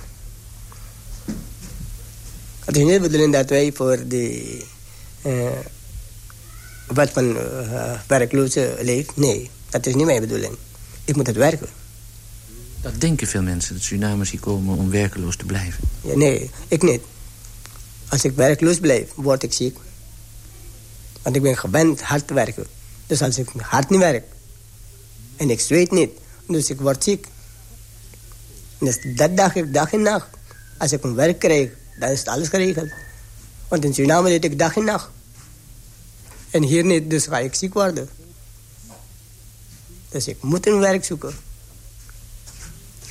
Het is niet bedoeling dat wij voor de uh, wat van uh, werkloze leeft. Nee, dat is niet mijn bedoeling. Ik moet het werken. Dat denken veel mensen, dat Surinamers hier komen om werkeloos te blijven. Ja, nee, ik niet. Als ik werkloos blijf, word ik ziek. Want ik ben gewend hard te werken. Dus als ik hard niet werk en ik zweet niet, dus ik word ziek. Dus dat dag ik dag en nacht. Als ik een werk krijg, dan is alles geregeld. Want in Suriname deed ik dag en nacht. En hier niet, dus ga ik ziek worden. Dus ik moet een werk zoeken.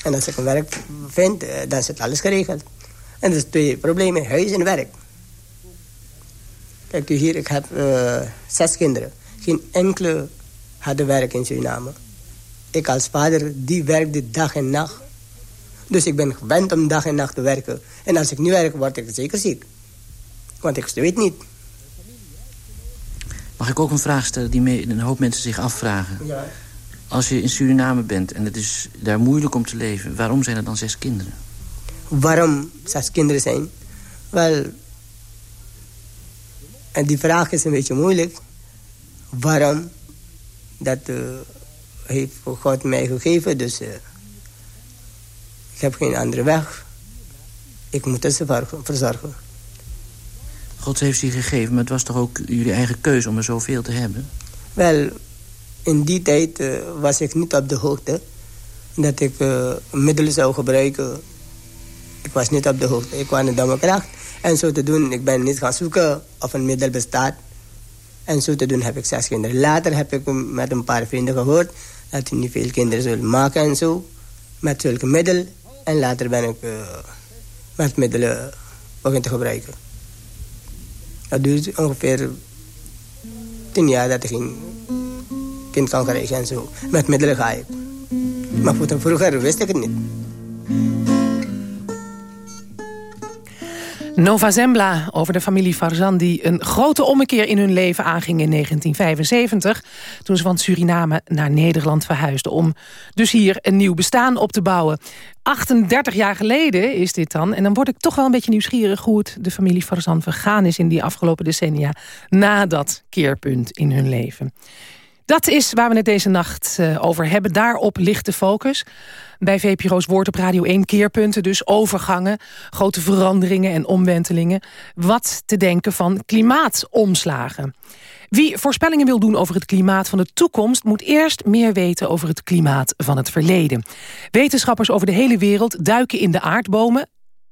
En als ik een werk vind, eh, dan is het alles geregeld. En dat is twee problemen, huis en werk. Kijk hier, ik heb uh, zes kinderen. Geen enkele hadden werk in Suriname. Ik als vader, die werkte dag en nacht. Dus ik ben gewend om dag en nacht te werken. En als ik nu werk, word ik zeker ziek. Want ik weet niet. Mag ik ook een vraag stellen die een hoop mensen zich afvragen? Ja. Als je in Suriname bent en het is daar moeilijk om te leven... waarom zijn er dan zes kinderen? Waarom zes kinderen zijn? Wel, en die vraag is een beetje moeilijk. Waarom? Dat uh, heeft God mij gegeven, dus uh, ik heb geen andere weg. Ik moet ze verzorgen. God heeft ze gegeven, maar het was toch ook jullie eigen keuze om er zoveel te hebben? Wel, in die tijd uh, was ik niet op de hoogte dat ik uh, middelen zou gebruiken. Ik was niet op de hoogte. Ik kwam naar de kracht. En zo te doen, ik ben niet gaan zoeken of een middel bestaat. En zo te doen heb ik zes kinderen. Later heb ik met een paar vrienden gehoord... dat hij niet veel kinderen zullen maken en zo. Met zulke middelen. En later ben ik uh, met middelen beginnen te gebruiken. Dat duurt ongeveer tien jaar dat ik geen kind kan krijgen en zo. Met middelen ga ik. Maar vroeger wist ik het niet. Nova Zembla over de familie Farzan... die een grote ommekeer in hun leven aanging in 1975... toen ze van Suriname naar Nederland verhuisden... om dus hier een nieuw bestaan op te bouwen. 38 jaar geleden is dit dan. En dan word ik toch wel een beetje nieuwsgierig... hoe het de familie Farzan vergaan is in die afgelopen decennia... na dat keerpunt in hun leven. Dat is waar we het deze nacht eh, over hebben. Daarop ligt de focus. Bij VPRO's Woord op Radio 1 keerpunten, dus overgangen... grote veranderingen en omwentelingen. Wat te denken van klimaatomslagen. Wie voorspellingen wil doen over het klimaat van de toekomst... moet eerst meer weten over het klimaat van het verleden. Wetenschappers over de hele wereld duiken in de aardbomen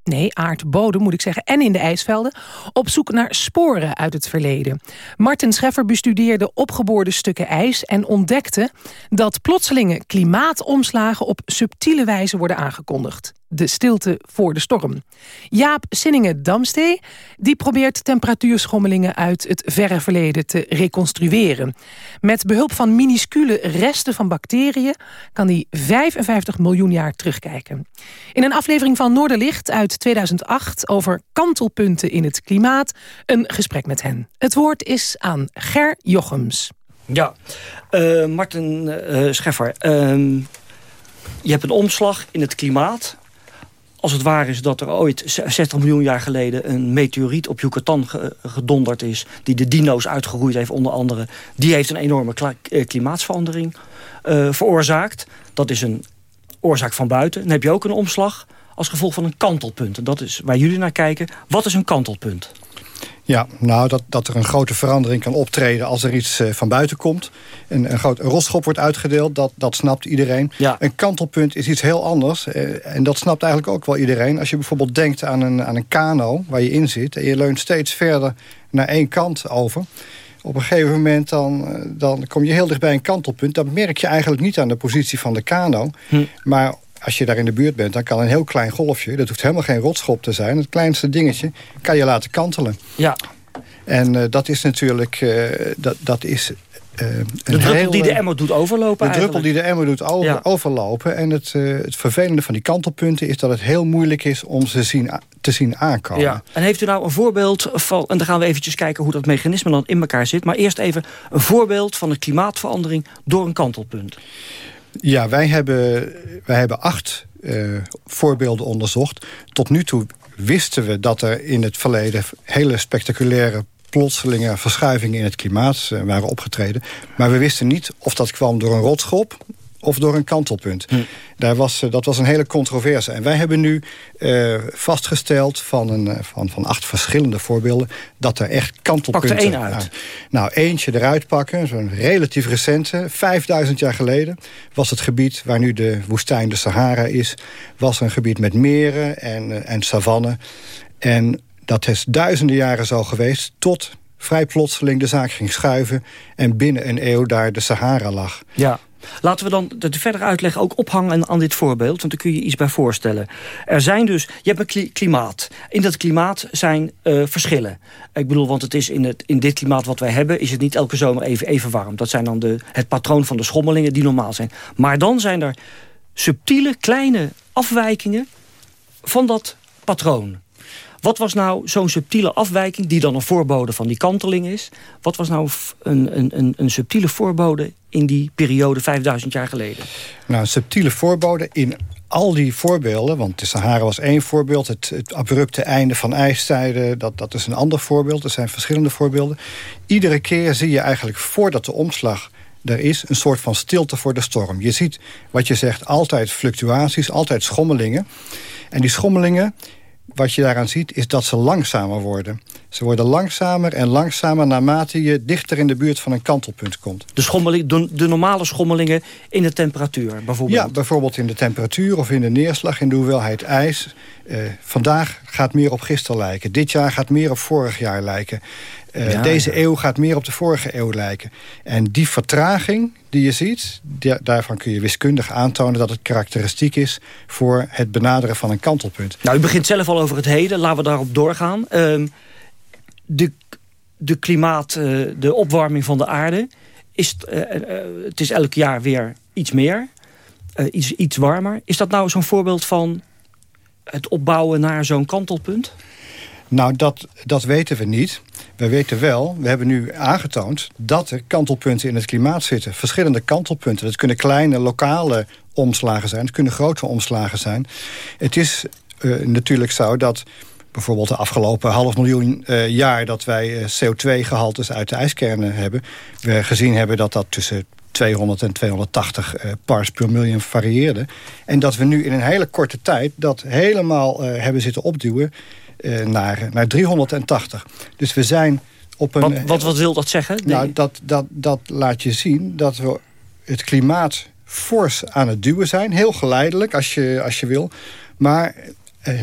nee, aardbodem moet ik zeggen, en in de ijsvelden... op zoek naar sporen uit het verleden. Martin Scheffer bestudeerde opgeboorde stukken ijs... en ontdekte dat plotselinge klimaatomslagen op subtiele wijze worden aangekondigd de stilte voor de storm. Jaap Sinningen-Damstee die probeert temperatuurschommelingen uit het verre verleden te reconstrueren. Met behulp van minuscule resten van bacteriën kan hij 55 miljoen jaar terugkijken. In een aflevering van Noorderlicht uit 2008 over kantelpunten in het klimaat een gesprek met hen. Het woord is aan Ger Jochems. Ja, uh, Martin uh, Scheffer, uh, je hebt een omslag in het klimaat als het waar is dat er ooit 60 miljoen jaar geleden... een meteoriet op Yucatan gedonderd is... die de dino's uitgeroeid heeft onder andere... die heeft een enorme eh, klimaatsverandering uh, veroorzaakt. Dat is een oorzaak van buiten. Dan heb je ook een omslag als gevolg van een kantelpunt. En dat is waar jullie naar kijken. Wat is een kantelpunt? Ja, nou, dat, dat er een grote verandering kan optreden als er iets uh, van buiten komt. Een, een groot rotschop wordt uitgedeeld, dat, dat snapt iedereen. Ja. Een kantelpunt is iets heel anders. Uh, en dat snapt eigenlijk ook wel iedereen. Als je bijvoorbeeld denkt aan een, aan een kano waar je in zit... en je leunt steeds verder naar één kant over... Op een gegeven moment dan, eh, dan kom je heel dicht bij een kantelpunt. Dat merk je eigenlijk niet aan de positie van de kano. Hm. Maar als je daar in de buurt bent, dan kan een heel klein golfje... dat hoeft helemaal geen rotschop te zijn. Het kleinste dingetje kan je laten kantelen. Ja. En uh, dat is natuurlijk... Uh, dat, dat is, uh, de druppel die de emmer doet overlopen De druppel die de emmer doet over, ja. overlopen. En het, het vervelende van die kantelpunten is dat het heel moeilijk is... om ze zien, te zien aankomen. Ja. En heeft u nou een voorbeeld van... en dan gaan we eventjes kijken hoe dat mechanisme dan in elkaar zit... maar eerst even een voorbeeld van de klimaatverandering door een kantelpunt. Ja, wij hebben, wij hebben acht uh, voorbeelden onderzocht. Tot nu toe wisten we dat er in het verleden... hele spectaculaire plotselinge verschuivingen in het klimaat uh, waren opgetreden. Maar we wisten niet of dat kwam door een rotschop of door een kantelpunt. Hm. Daar was, uh, dat was een hele controverse. En wij hebben nu uh, vastgesteld van, een, uh, van, van acht verschillende voorbeelden... dat er echt kantelpunten... Pak er één uit. nou, eentje eruit pakken, zo'n relatief recente. 5000 jaar geleden was het gebied waar nu de woestijn de Sahara is... was een gebied met meren en, en savannen. En dat is duizenden jaren zo geweest tot vrij plotseling de zaak ging schuiven... en binnen een eeuw daar de Sahara lag. Ja. Laten we dan de verdere uitleg ook ophangen aan dit voorbeeld. Want daar kun je iets bij voorstellen. Er zijn dus, je hebt een klimaat. In dat klimaat zijn uh, verschillen. Ik bedoel, want het is in, het, in dit klimaat wat wij hebben... is het niet elke zomer even, even warm. Dat zijn dan de, het patroon van de schommelingen die normaal zijn. Maar dan zijn er subtiele, kleine afwijkingen van dat patroon. Wat was nou zo'n subtiele afwijking... die dan een voorbode van die kanteling is? Wat was nou een, een, een subtiele voorbode in die periode 5000 jaar geleden? Nou, subtiele voorbode in al die voorbeelden... want de Sahara was één voorbeeld... het, het abrupte einde van ijstijden, dat, dat is een ander voorbeeld. Er zijn verschillende voorbeelden. Iedere keer zie je eigenlijk voordat de omslag er is een soort van stilte voor de storm. Je ziet, wat je zegt, altijd fluctuaties, altijd schommelingen. En die schommelingen wat je daaraan ziet, is dat ze langzamer worden. Ze worden langzamer en langzamer naarmate je dichter in de buurt van een kantelpunt komt. De, schommeling, de, de normale schommelingen in de temperatuur bijvoorbeeld? Ja, bijvoorbeeld in de temperatuur of in de neerslag, in de hoeveelheid ijs. Uh, vandaag gaat meer op gisteren lijken. Dit jaar gaat meer op vorig jaar lijken. Uh, ja, deze ja. eeuw gaat meer op de vorige eeuw lijken. En die vertraging die je ziet, die, daarvan kun je wiskundig aantonen... dat het karakteristiek is voor het benaderen van een kantelpunt. Nou, u begint zelf al over het heden. Laten we daarop doorgaan. Uh, de, de klimaat, uh, de opwarming van de aarde... Is, uh, het is elk jaar weer iets meer, iets, iets warmer. Is dat nou zo'n voorbeeld van het opbouwen naar zo'n kantelpunt? Nou, dat, dat weten we niet. We weten wel, we hebben nu aangetoond... dat er kantelpunten in het klimaat zitten. Verschillende kantelpunten. Dat kunnen kleine, lokale omslagen zijn. Het kunnen grote omslagen zijn. Het is natuurlijk zo dat bijvoorbeeld de afgelopen half miljoen uh, jaar... dat wij uh, CO2-gehaltes uit de ijskernen hebben... we gezien hebben dat dat tussen 200 en 280 uh, parts per miljoen varieerde. En dat we nu in een hele korte tijd dat helemaal hebben zitten opduwen naar, naar 380. Dus we zijn op een... Wat, wat, wat wil dat zeggen? Nee. Nou, dat, dat, dat laat je zien dat we het klimaat fors aan het duwen zijn. Heel geleidelijk, als je, als je wil. Maar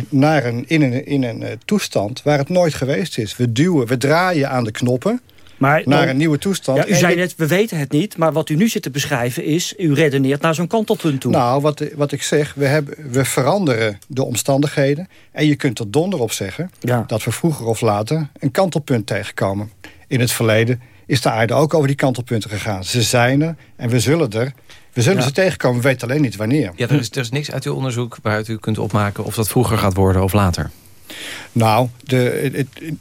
naar een, in een, in een toestand waar het nooit geweest is. We duwen, we draaien aan de knoppen... Maar naar dan, een nieuwe toestand. Ja, u zei net, we weten het niet. Maar wat u nu zit te beschrijven is... u redeneert naar zo'n kantelpunt toe. Nou, wat, wat ik zeg, we, hebben, we veranderen de omstandigheden. En je kunt er donder op zeggen... Ja. dat we vroeger of later een kantelpunt tegenkomen. In het verleden is de aarde ook over die kantelpunten gegaan. Ze zijn er en we zullen er... We zullen ja. ze tegenkomen, we weten alleen niet wanneer. Ja, er is, er is niks uit uw onderzoek waaruit u kunt opmaken... of dat vroeger gaat worden of later. Nou, de, het,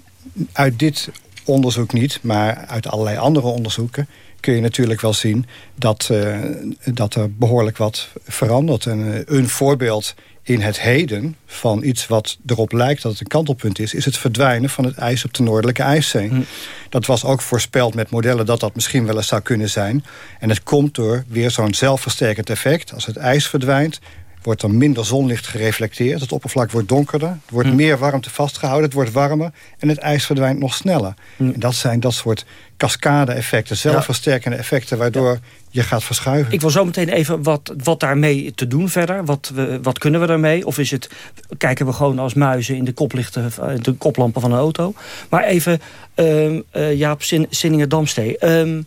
uit dit onderzoek niet, maar uit allerlei andere onderzoeken kun je natuurlijk wel zien dat, uh, dat er behoorlijk wat verandert. En uh, een voorbeeld in het heden van iets wat erop lijkt dat het een kantelpunt is... is het verdwijnen van het ijs op de Noordelijke IJszee. Hm. Dat was ook voorspeld met modellen dat dat misschien wel eens zou kunnen zijn. En het komt door weer zo'n zelfversterkend effect. Als het ijs verdwijnt, wordt er minder zonlicht gereflecteerd. Het oppervlak wordt donkerder. Er wordt hm. meer warmte vastgehouden. Het wordt warmer. En het ijs verdwijnt nog sneller. Hm. En dat zijn dat soort cascade-effecten. Zelfversterkende effecten. Waardoor ja. je gaat verschuiven. Ik wil zo meteen even wat, wat daarmee te doen verder. Wat, we, wat kunnen we daarmee? Of is het, kijken we gewoon als muizen in de koplichten, de koplampen van een auto? Maar even, uh, uh, Jaap Sinninger-Damstee. Um,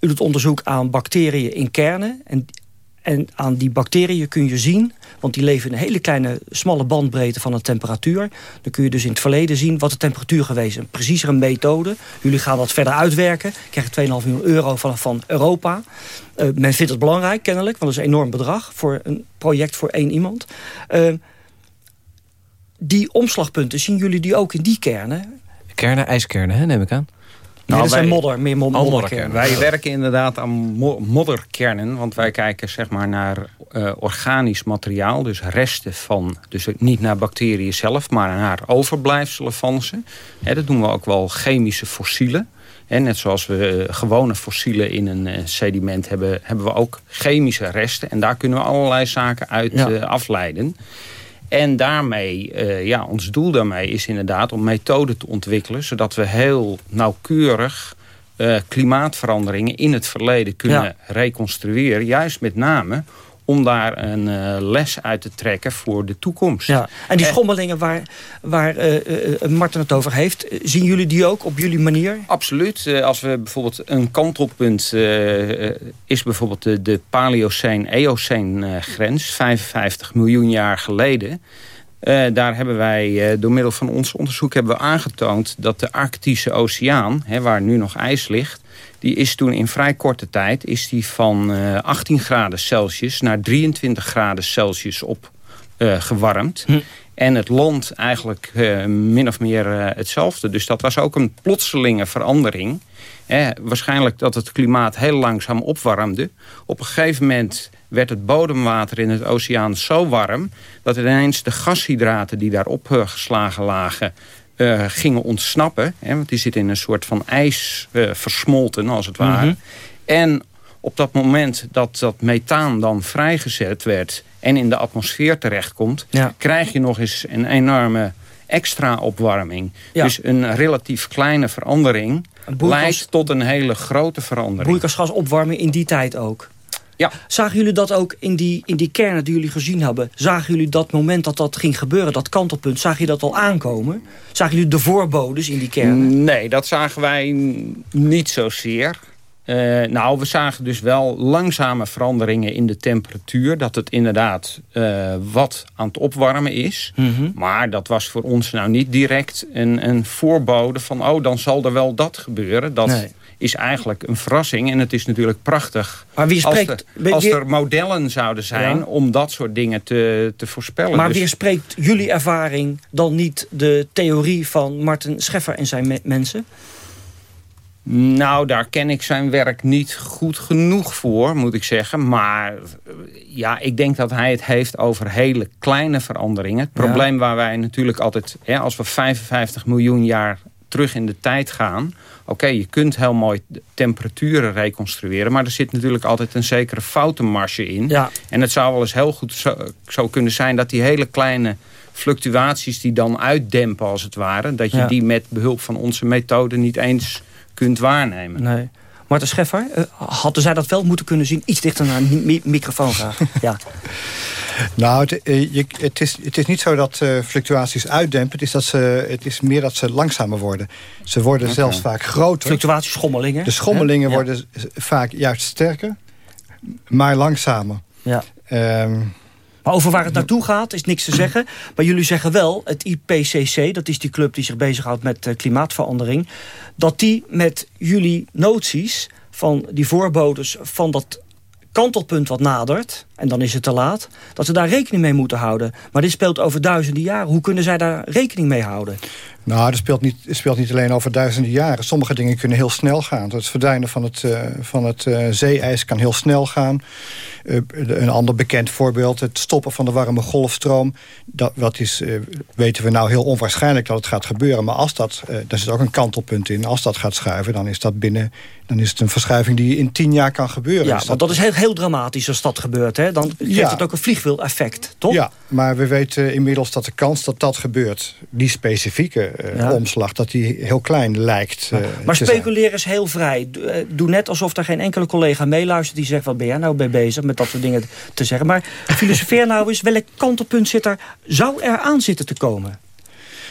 u doet onderzoek aan bacteriën in kernen. En en aan die bacteriën kun je zien, want die leven in een hele kleine smalle bandbreedte van de temperatuur. Dan kun je dus in het verleden zien wat de temperatuur geweest is. Een methode. Jullie gaan dat verder uitwerken. Krijgen 2,5 miljoen euro van, van Europa. Uh, men vindt het belangrijk kennelijk, want dat is een enorm bedrag voor een project voor één iemand. Uh, die omslagpunten, zien jullie die ook in die kernen? Kernen, ijskernen, hè, neem ik aan. Nou, dat zijn modder, meer mo- Al modderkernen. Wij werken inderdaad aan mo- modderkernen. Want wij kijken zeg maar naar eh, organisch materiaal. Dus resten van, dus niet naar bacteriën zelf, maar naar overblijfselen van ze. Hè, dat doen we ook wel chemische fossielen. Hè, net zoals we eh, gewone fossielen in een eh, sediment hebben, hebben we ook chemische resten. En daar kunnen we allerlei zaken uit Ja. afleiden. En daarmee, eh, ja, ons doel daarmee is inderdaad om methoden te ontwikkelen... zodat we heel nauwkeurig eh, klimaatveranderingen in het verleden kunnen Ja. reconstrueren. Juist met name om daar een eh, les uit te trekken voor de toekomst. Ja. En die schommelingen waar, waar eh, eh, Martin het over heeft... zien jullie die ook op jullie manier? Absoluut. Als we bijvoorbeeld een kantelpunt is bijvoorbeeld de, de Paleoceen-Eoceen eh, grens, 55 miljoen jaar geleden. Eh, daar hebben wij eh, door middel van ons onderzoek hebben we aangetoond dat de Arctische Oceaan, hè, waar nu nog ijs ligt, die is toen in vrij korte tijd is die van eh, 18 graden Celsius naar 23 graden Celsius op eh, gewarmd. En het land eigenlijk eh, min of meer eh, hetzelfde. Dus dat was ook een plotselinge verandering. Eh, waarschijnlijk dat het klimaat heel langzaam opwarmde. Op een gegeven moment werd het bodemwater in het oceaan zo warm... dat ineens de gashydraten die daarop eh, geslagen lagen... eh, gingen ontsnappen. Hè, want die zitten in een soort van ijs eh, versmolten, als het ware. Mhm. En op dat moment dat dat methaan dan vrijgezet werd... en in de atmosfeer terechtkomt... Ja. krijg je nog eens een enorme extra opwarming. Ja. Dus een relatief kleine verandering... leidt tot een hele grote verandering. Broeikasgasopwarming in die tijd ook. Ja. Zagen jullie dat ook in die, in die kernen die jullie gezien hebben? Zagen jullie dat moment dat dat ging gebeuren, dat kantelpunt... zagen jullie dat al aankomen? Zagen jullie de voorbodes in die kernen? Nee, dat zagen wij niet zozeer. Eh, nou, we zagen dus wel langzame veranderingen in de temperatuur. Dat het inderdaad eh, wat aan het opwarmen is. Mhm. Maar dat was voor ons nou niet direct een, een voorbode van... oh, dan zal er wel dat gebeuren. Dat Nee. Is eigenlijk een verrassing. En het is natuurlijk prachtig Maar wie als, spreekt- er, wie- als wie- er modellen zouden zijn... Ja. om dat soort dingen te, te voorspellen. Maar Dus- weerspreekt jullie ervaring dan niet de theorie van Martin Scheffer en zijn me- mensen? Nou, daar ken ik zijn werk niet goed genoeg voor, moet ik zeggen. Maar eh, ja, ik denk dat hij het heeft over hele kleine veranderingen. Het Ja. probleem waar wij natuurlijk altijd... Hè, als we 55 miljoen jaar terug in de tijd gaan... Oké, je kunt heel mooi temperaturen reconstrueren... maar er zit natuurlijk altijd een zekere foutenmarge in. Ja. En het zou wel eens heel goed zo, zo kunnen zijn... dat die hele kleine fluctuaties die dan uitdempen als het ware... dat je Ja. die met behulp van onze methode niet eens kunt waarnemen. Nee. Martin Scheffer, eh, hadden zij dat wel moeten kunnen zien? Iets dichter naar een mi- microfoon graag. ja. Nou, het, eh, je, het, is, het is niet zo dat eh, fluctuaties uitdempen. Het is, dat ze, het is meer dat ze langzamer worden. Ze worden zelfs vaak groter. Fluctuaties, schommelingen. De schommelingen hè? Worden vaak juist sterker, maar langzamer. Ja. Ehm, Maar over waar het naartoe gaat is niks te zeggen. Maar jullie zeggen wel, het IPCC, dat is die club die zich bezighoudt met eh, klimaatverandering... dat die met jullie noties van die voorbodes van dat kantelpunt wat nadert... en dan is het te laat, dat ze daar rekening mee moeten houden. Maar dit speelt over duizenden jaren. Hoe kunnen zij daar rekening mee houden? Nou, dat speelt niet, het speelt niet alleen over duizenden jaren. Sommige dingen kunnen heel snel gaan. Het verdwijnen van het, eh, van het eh, zeeijs kan heel snel gaan. Eh, een ander bekend voorbeeld, het stoppen van de warme golfstroom. Dat, dat is, weten we nou heel onwaarschijnlijk dat het gaat gebeuren. Maar als dat, daar zit ook een kantelpunt in. Als dat gaat schuiven, dan is dat binnen... dan is het een verschuiving die in tien jaar kan gebeuren. Ja, want dat is heel, heel dramatisch als dat gebeurt. Hè? Dan geeft Ja. het ook een vliegwiel-effect, toch? Ja, maar we weten inmiddels dat de kans dat dat gebeurt... die specifieke. Omslag, dat die heel klein lijkt eh, Maar zijn. speculeren is heel vrij. Doe, eh, Doe net alsof er geen enkele collega meeluistert... die zegt, wat ben jij nou mee bezig met dat soort dingen te zeggen. Maar filosofeer nou eens, welk kantelpunt zit er, zou er aan zitten te komen?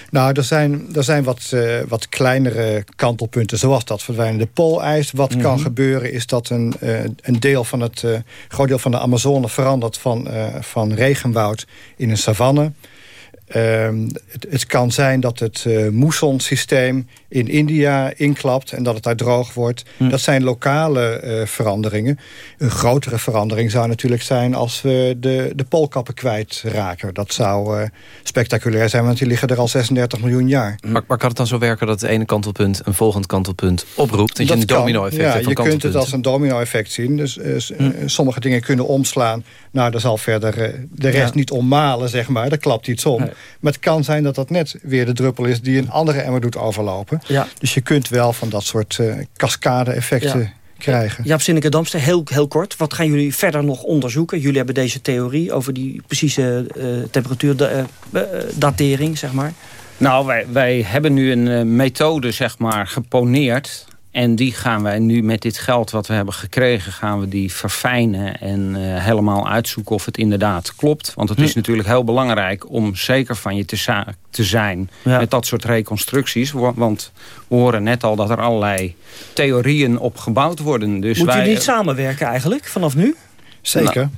Nou, er zijn, er zijn wat, eh, wat kleinere kantelpunten, zoals dat verdwijnende poolijs. Wat kan Mhm. gebeuren is dat een, eh, een deel van het, eh, groot deel van de Amazone verandert van, eh, van regenwoud in een savanne. Ehm, het, het, kan zijn dat het uh, moessonsysteem in India inklapt en dat het daar droog wordt. Hm. Dat zijn lokale uh, veranderingen. Een grotere verandering zou natuurlijk zijn als we de, de poolkappen kwijtraken. Dat zou uh, spectaculair zijn, want die liggen er al 36 miljoen jaar. Maar, maar, kan het dan zo werken dat het ene kantelpunt een volgend kantelpunt oproept? Dat, je een domino-effect ja, hebt je kunt het als een domino-effect zien. Dus hm. sommige dingen kunnen omslaan. Nou, daar zal verder de rest ja. niet ommalen, zeg maar. Daar klapt iets om. Maar het kan zijn dat dat net weer de druppel is... die een andere emmer doet overlopen. Ja. Dus je kunt wel van dat soort uh, cascade-effecten... Ja krijgen. Jaap Sinneke Damster, heel, heel kort. Wat gaan jullie verder nog onderzoeken? Jullie hebben deze theorie over die precieze uh, temperatuurdatering, zeg maar. Nou, wij, wij hebben nu een uh, methode, zeg maar, geponeerd... En die gaan wij nu met dit geld wat we hebben gekregen... gaan we die verfijnen en uh, helemaal uitzoeken of het inderdaad klopt. Want het is natuurlijk heel belangrijk om zeker van je te, te zijn... met dat soort reconstructies. Want we horen net al dat er allerlei theorieën op gebouwd worden. Dus Moet wij, je niet samenwerken eigenlijk, vanaf nu? Zeker.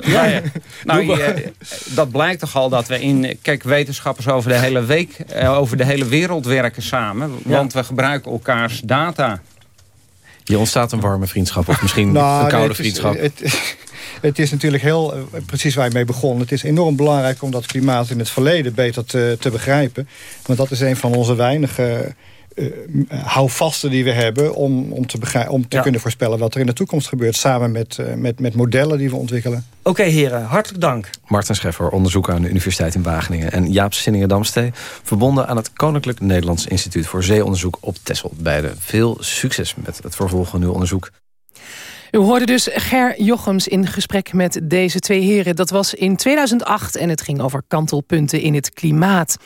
Nou, ja, ja. nou dat blijkt toch al dat we in... Kijk, wetenschappers over de hele week, eh, over de hele wereld werken samen. Want we gebruiken elkaars data. Je ontstaat een warme vriendschap of misschien nou, een koude vriendschap. Het, het, is natuurlijk heel, eh, precies waar je mee begon. Het is enorm belangrijk om dat klimaat in het verleden beter te, te begrijpen. Want dat is een van onze weinige uh, houvasten die we hebben... om, om te, om te kunnen voorspellen wat er in de toekomst gebeurt... samen met, uh, met, met modellen die we ontwikkelen. Oké heren, hartelijk dank. Martin Scheffer, onderzoeker aan de Universiteit in Wageningen... en Jaap Sinningen-Damstee, verbonden aan het Koninklijk Nederlands Instituut... voor Zeeonderzoek op Texel. Beide veel succes met het vervolg van uw onderzoek. U hoorde dus Ger Jochems in gesprek met deze twee heren. Dat was in 2008 en het ging over kantelpunten in het klimaat.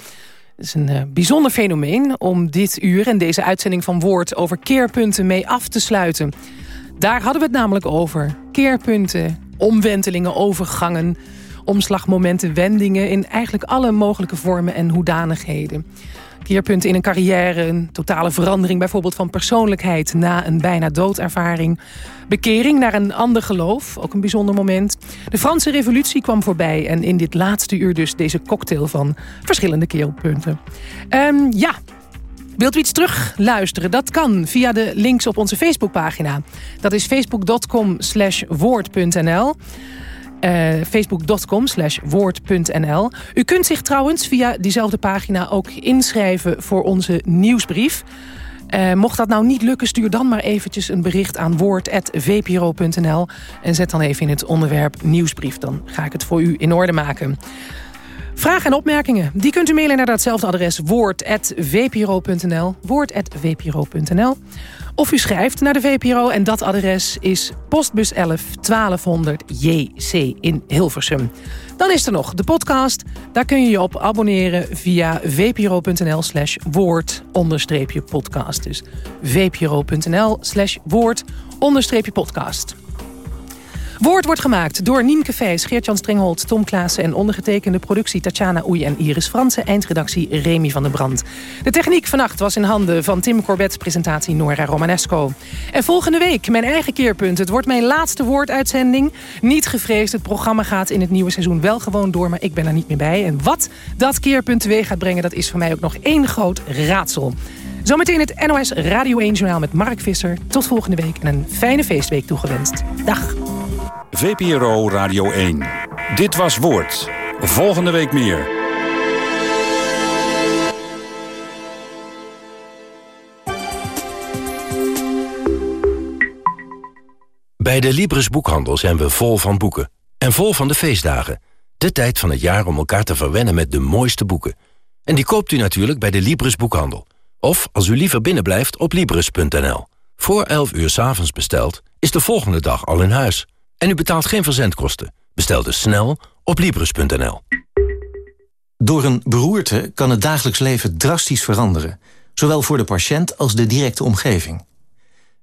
Het is een uh, bijzonder fenomeen om dit uur en deze uitzending van Woord... over keerpunten mee af te sluiten. Daar hadden we het namelijk over. Keerpunten, omwentelingen, overgangen... omslagmomenten, wendingen... in eigenlijk alle mogelijke vormen en hoedanigheden keerpunten in een carrière, een totale verandering bijvoorbeeld van persoonlijkheid na een bijna doodervaring. Bekering naar een ander geloof, ook een bijzonder moment. De Franse revolutie kwam voorbij en in dit laatste uur dus deze cocktail van verschillende keerpunten. Um, ja, Wilt u iets terug luisteren? Dat kan via de links op onze Facebookpagina. Dat is facebook.com woord.nl. Uh, Facebook.com slash woord.nl. U kunt zich trouwens via diezelfde pagina ook inschrijven voor onze nieuwsbrief. Uh, mocht dat nou niet lukken, stuur dan maar eventjes een bericht aan woord.vpro.nl. En zet dan even in het onderwerp nieuwsbrief. Dan ga ik het voor u in orde maken. Vragen en opmerkingen, die kunt u mailen naar datzelfde adres woord.vpro.nl. Woord.vpro.nl. Of u schrijft naar de VPRO en dat adres is postbus 11 1200 JC in Hilversum. Dan is er nog de podcast. Daar kun je je op abonneren via vpro.nl slash woord podcast. Dus vpro.nl slash woord podcast. Woord wordt gemaakt door Nienke Vees, Geert-Jan Strenghold, Tom Klaassen... en ondergetekende productie Tatjana Oei en Iris Franse... eindredactie Remy van der Brand. De techniek vannacht was in handen van Tim Corbett... presentatie Nora Romanesco. En volgende week mijn eigen keerpunt. Het wordt mijn laatste woorduitzending. Niet gevreesd, het programma gaat in het nieuwe seizoen wel gewoon door... maar ik ben er niet meer bij. En wat dat keerpunt teweeg gaat brengen... dat is voor mij ook nog één groot raadsel. Zometeen het NOS Radio 1 Journaal met Mark Visser. Tot volgende week en een fijne feestweek toegewenst. Dag. VPRO Radio 1. Dit was Woord. Volgende week meer. Bij de Libris Boekhandel zijn we vol van boeken. En vol van de feestdagen. De tijd van het jaar om elkaar te verwennen met de mooiste boeken. En die koopt u natuurlijk bij de Libris Boekhandel. Of, als u liever binnenblijft, op Libris.nl. Voor 11 uur s avonds besteld, is de volgende dag al in huis. En u betaalt geen verzendkosten. Bestel dus snel op Libris.nl. Door een beroerte kan het dagelijks leven drastisch veranderen. Zowel voor de patiënt als de directe omgeving.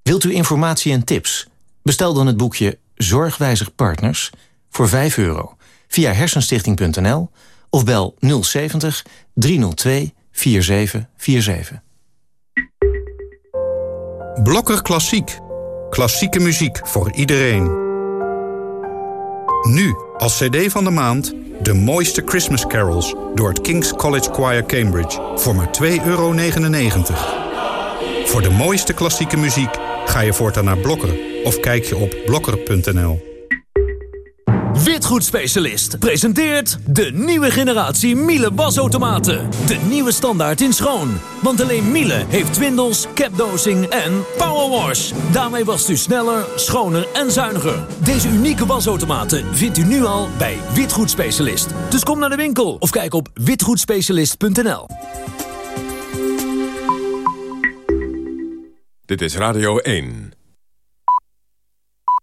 Wilt u informatie en tips? Bestel dan het boekje Zorgwijzig Partners voor 5 euro via hersenstichting.nl of bel 070 302 4747. Blokker Klassiek. Klassieke muziek voor iedereen. Nu Als cd van de maand de mooiste Christmas carols door het King's College Choir Cambridge voor maar 2,99 euro. Voor de mooiste klassieke muziek ga je voortaan naar Blokker of kijk je op blokker.nl. Witgoedspecialist presenteert de nieuwe generatie Miele wasautomaten. De nieuwe standaard in schoon. Want alleen Miele heeft twindels, capdosing en powerwash. Daarmee wast u sneller, schoner en zuiniger. Deze unieke wasautomaten vindt u nu al bij Witgoedspecialist. Dus kom naar de winkel of kijk op witgoedspecialist.nl. Dit is Radio 1.